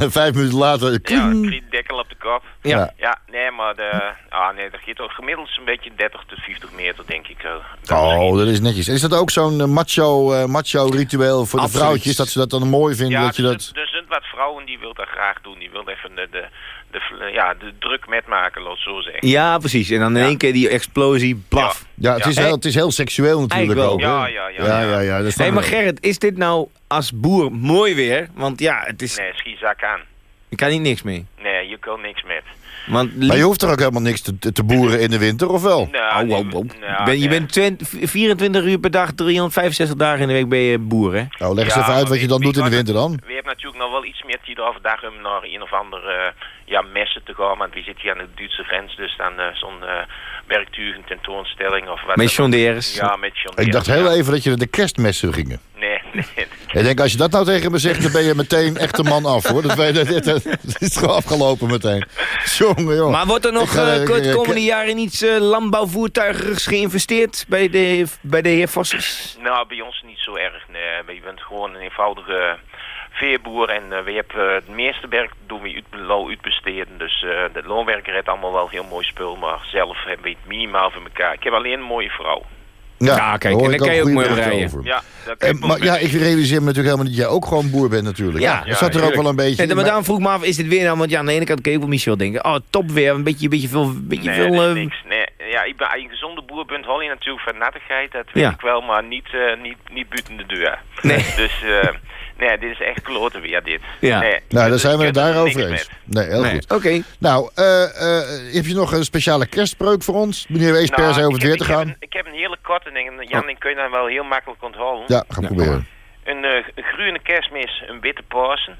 en vijf minuten later... Ja, kling. kriet dekkel op de kop. Ja. Ja, nee, maar de, ah, nee, dat gaat toch gemiddeld een beetje 30 tot 50 meter, denk ik. eh. Oh, dat is netjes. Is dat ook zo'n eh, macho, macho ritueel voor de vrouwtjes? Dat ze dat dan mooi vinden? Ja, dat je er, dat... zijn- er zijn wat vrouwen die wil dat graag doen. Die wil even de, de, de, ja, de druk metmaken, laat het zo zeggen. Ja, precies. En dan in één keer die explosie, blaf. Ja, het, Ja. Is heel, het is heel seksueel natuurlijk Eigenlijk ook. Ja, ja, ja, ja, ja. ja, dan maar. Gerrit, is dit nou als boer mooi weer? Want ja, het is, Nee, schiet zak aan. ik kan hier niks mee. Nee, je kan niks met. Want Maar je hoeft er ook helemaal niks te, te- boeren in de winter, of wel? Nou, Oh, oh, oh. nou, Ben, je nee. bent 20 24 uur per dag, 365 dagen in de week ben je boer, hè? Nou, leg eens Ja, even uit wat je dan doet in de winter dan. Natuurlijk nog wel iets meer die overdag om naar een of andere eh, ja, messen te gaan. Want we zitten hier aan de Duitse grens, dus dan eh, zo'n werktuigen tentoonstelling of wat. Met jonderes. Ja, met jonderes. Ik dacht heel ja. even dat je naar de kerstmessen gingen. Nee, nee. Ik denk, als je dat nou tegen me zegt, dan ben je meteen echt een man af, hoor. Dat, dat, dat, dat is gewoon afgelopen meteen. Jongen, joh. Maar wordt er nog ga- eh, het komende jaar in iets eh, landbouwvoertuigers geïnvesteerd bij de, bij de heer Vossers? Nou, bij ons niet zo erg. Nee, je bent gewoon een eenvoudige veeboer en eh, we hebben het meeste werk doen we uit, lauw uitbesteden. Dus eh, de loonwerker heeft allemaal wel heel mooi spul, maar zelf hebben we het minimaal voor elkaar. Ik heb alleen een mooie vrouw. Ja, kijk, en ik dan kan je ook mooi rijden. over. Ja, dat Eh, maar ja, ik realiseer me natuurlijk helemaal niet dat jij ook gewoon boer bent natuurlijk. Ja, dat ja, zat er ook wel een beetje En, in, maar daarom vroeg ik me af, is dit weer nou? Want ja, aan de ene kant kun je ook wel Michel denken, oh top weer, een beetje, beetje veel, een beetje Nee, veel... dat is eh, niks. Nee, ja, ik ben een gezonde boer, bent je natuurlijk van nattigheid, dat weet Ja. ik wel, maar niet, eh, niet, niet buiten de deur. Nee. Dus, eh, nee, dit is echt kloten weer, dit. Ja. Nee, Nou, daar heb- zijn we het er daarover eens. Nee, heel nee, goed. Oké. Nou, eh, eh, heb je nog een speciale kerstspreuk voor ons? Meneer Wees per Nou, se over het weer te ik heb gaan. een- Ik heb een hele korte ding, en Jan, die kun je dan wel heel makkelijk onthouden. Ja, ga proberen. Een, eh, een groene kerstmis, een witte Pasen.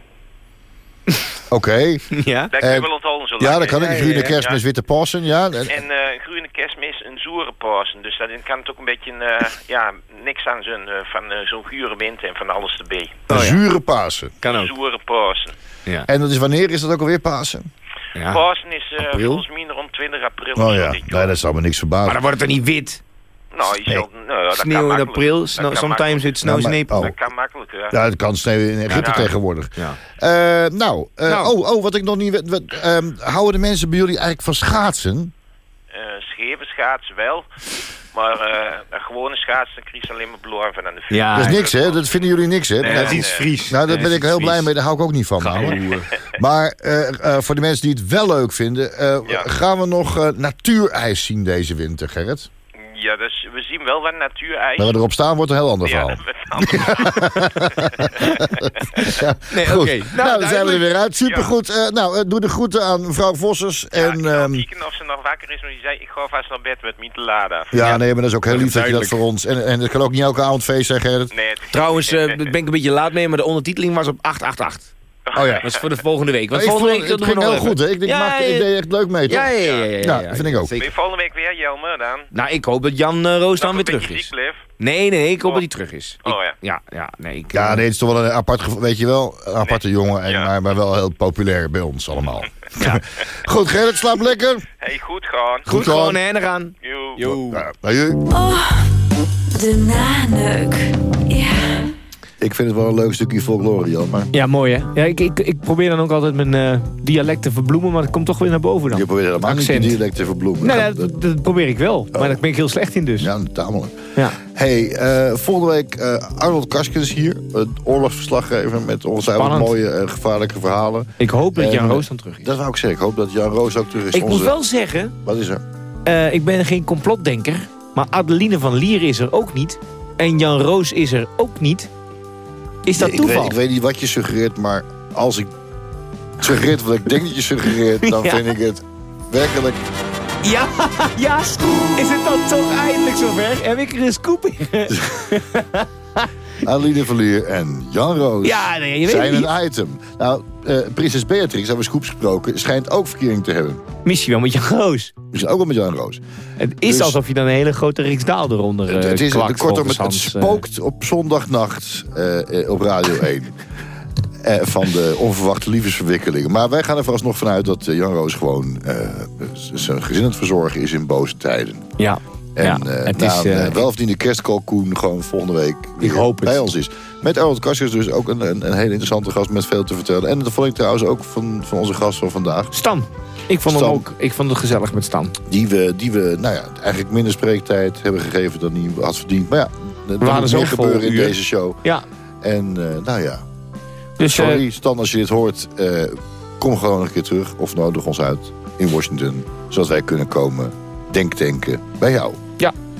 Oké. Ja. Dat kun je Eh, wel onthouden zo Ja, lang, dat kan ik. Een groene ja. kerstmis, witte passen. Ja. En- eh, groene kerstmis, een zoere Pasen. Dus dat kan het ook een beetje, eh, ja, niks aan zijn, eh, van zo'n gure wind en van alles erbij. Een Oh, ja. zure Pasen. Kan ook. Zoere Pasen. Ja. En dat is wanneer is dat ook alweer Pasen? ja. Pasen is eh, volgens mij rond 20 april. Oh ja, nee, dat zou me niks Maar verbazen. dan wordt het er niet wit. Nou, je zult, nou, dat kan Sneeuw in april, Dat snow, sometimes it snows in April. oh. Dat kan makkelijk, ja. Ja, dat kan sneeuwen in Egypte Ja. tegenwoordig. Ja. Eh, nou, eh, Nou. Oh, oh, wat ik nog niet weet. wat, ehm, houden de mensen bij jullie eigenlijk van schaatsen? Eh schepen schaatsen wel. Maar eh, een gewone schaatsen, dan krijg je alleen maar bloem van aan de vuur. Ja, dat is niks, hè? Dat vinden jullie niks, hè? Nee, dat is iets Fries. nou, daar Dat ben ik heel blij mee. Daar hou ik ook niet van. Maar voor de mensen die het wel leuk vinden... eh, Ja. gaan we nog eh, natuurijs zien deze winter, Gerrit? Ja, dus we zien wel wat natuurijs. Waar we erop staan wordt een heel ander ja, verhaal. Ja, Nee, goed. oké. Nou, Nou, dan zijn we er weer uit. Supergoed. Eh, nou, eh, doe de groeten aan mevrouw Vossers. Ja, en, ik zal ehm, kijken of ze nog wakker is, maar die zei, ik ga vast naar bed met niet te laden af. ja, nee, maar dat is ook heel lief dat je dat voor ons... En, en het kan ook niet elke avond feest zijn, Gerrit. Nee, het- Trouwens, eh, ben ik een beetje laat mee, maar de ondertiteling was op 888. Oh ja. Dat is voor de volgende week. Want ik volgende vond, week het ging heel goed, hè? Ik, denk, Ja, ja, ik deed echt leuk mee, toch? Ja, ja, ja. ja, Ja, dat vind ik ook. Ben zeker. je volgende week weer, Jelmer, dan? Nou, ik hoop dat Jan eh, Roos dan weer terug is. Nee, nee, nee, ik hoop Oh. dat hij terug is. Ik- Oh ja. Ja, ja, nee. Ik, Ja, nee, het is toch wel een apart weet je wel. Een aparte jongen, en, Ja. maar, maar wel heel populair bij ons allemaal. goed, Gerrit, slaap lekker. Hey, goed gaan. Goed Goed gewoon, gewoon. hè, dan gaan. Joe. Yo. Ja, adieu. De naneuk. Ja. Ik vind het wel een leuk stukje folklore, Jan, maar Ja, mooi hè. Ja, ik, ik, ik probeer dan ook altijd mijn eh, dialect te verbloemen, maar het komt toch weer naar boven dan. je probeert helemaal niet je Accent. dialect te verbloemen. Nee, Dat- dat, dat probeer ik wel. Maar daar ben ik heel slecht in dus. Ja, tamelijk. Ja. Hey, eh, volgende week eh, Arnold Karskens hier. Het oorlogsverslaggever met onzuiver mooie eh, gevaarlijke verhalen. Ik hoop dat En, Jan Roos dan terug is. Dat wou ik zeggen. Ik hoop dat Jan Roos ook terug is. Ik moet wel zeggen, Wat is er? ik ben geen complotdenker. Maar Adeline van Lier is er ook niet. En Jan Roos is er ook niet. Is dat ik, weet, toeval? ik weet niet wat je suggereert, maar als ik suggereert wat ik denk dat je suggereert... dan Ja. vind ik het werkelijk... Ja, ja. Is het dan toch eindelijk zover? Heb ik er een scoop in? Adeline Verlier en Jan Roos Ja, nee, je weet zijn het niet. een item. Nou, eh, prinses Beatrix, hebben we scoops gesproken... schijnt ook verkering te hebben. Missie wel met Jan Roos. Misschien ook wel met Jan Roos. Het is Dus- alsof je dan een hele grote Riksdaal eronder eh, het is kwakt, kortom, het, het Hans, eh. spookt op zondagnacht eh, eh, op Radio 1. eh, van de onverwachte liefdesverwikkelingen. Maar wij gaan er vooralsnog vanuit dat eh, Jan Roos gewoon eh, zijn gezin aan het verzorgen is in boze tijden. Ja. En Ja, eh, het nou, is, welverdiende kerstkalkoen gewoon volgende week weer hoop het. bij ons is. Met Errol Cassius dus ook een, een, een hele interessante gast met veel te vertellen. En dat vond ik trouwens ook van, van onze gast van vandaag. Stan. Ik vond, hem ook, ik vond het gezellig met Stan. Die we, die we nou ja, eigenlijk minder spreektijd hebben gegeven dan hij had verdiend. Maar ja, hadden moet meer gebeuren in uur. deze show. Ja. En nou ja, Dus, sorry Stan als je dit hoort. kom gewoon een keer terug of nodig ons uit in Washington. Zodat wij kunnen komen denktanken bij jou.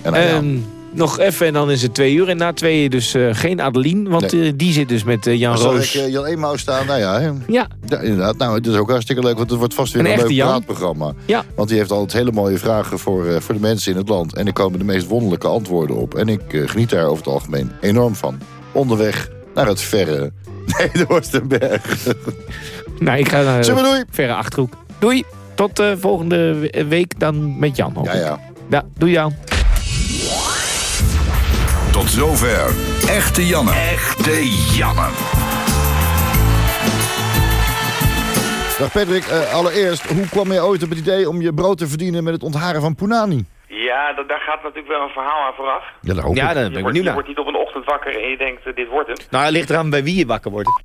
En. Ehm, nog even en dan is het twee uur. En na twee dus eh, geen Adeline. Want Nee. eh, die zit dus met eh, Jan Roos. ik eh, Jan Eenmaal staan. Nou ja. Ja. Ja, inderdaad. Nou, het is ook hartstikke leuk, want het wordt vast weer Een leuk Jan. praatprogramma. Ja. Want die heeft altijd hele mooie vragen voor, voor de mensen in het land. En er komen de meest wonderlijke antwoorden op. En ik geniet daar over het algemeen enorm van. Onderweg naar het verre Nederhorstenberg. Nou, ik ga naar Zullen we doei? verre Achterhoek. Doei. Tot volgende we- week dan met Jan. Ja, ik. ja. Ja, doei Jan. Tot zover. Echte Janne. Echte Janne. Dag Patrick, eh, allereerst, hoe kwam je ooit op het idee om je brood te verdienen met het ontharen van Punani? Ja, da- daar gaat natuurlijk wel een verhaal aan vooraf. Ja, daar hoop Ja, ik. daar ben Je ik wordt, benieuwd je wordt niet op een ochtend wakker en je denkt, eh, dit wordt hem. Nou, het ligt eraan bij wie je wakker wordt.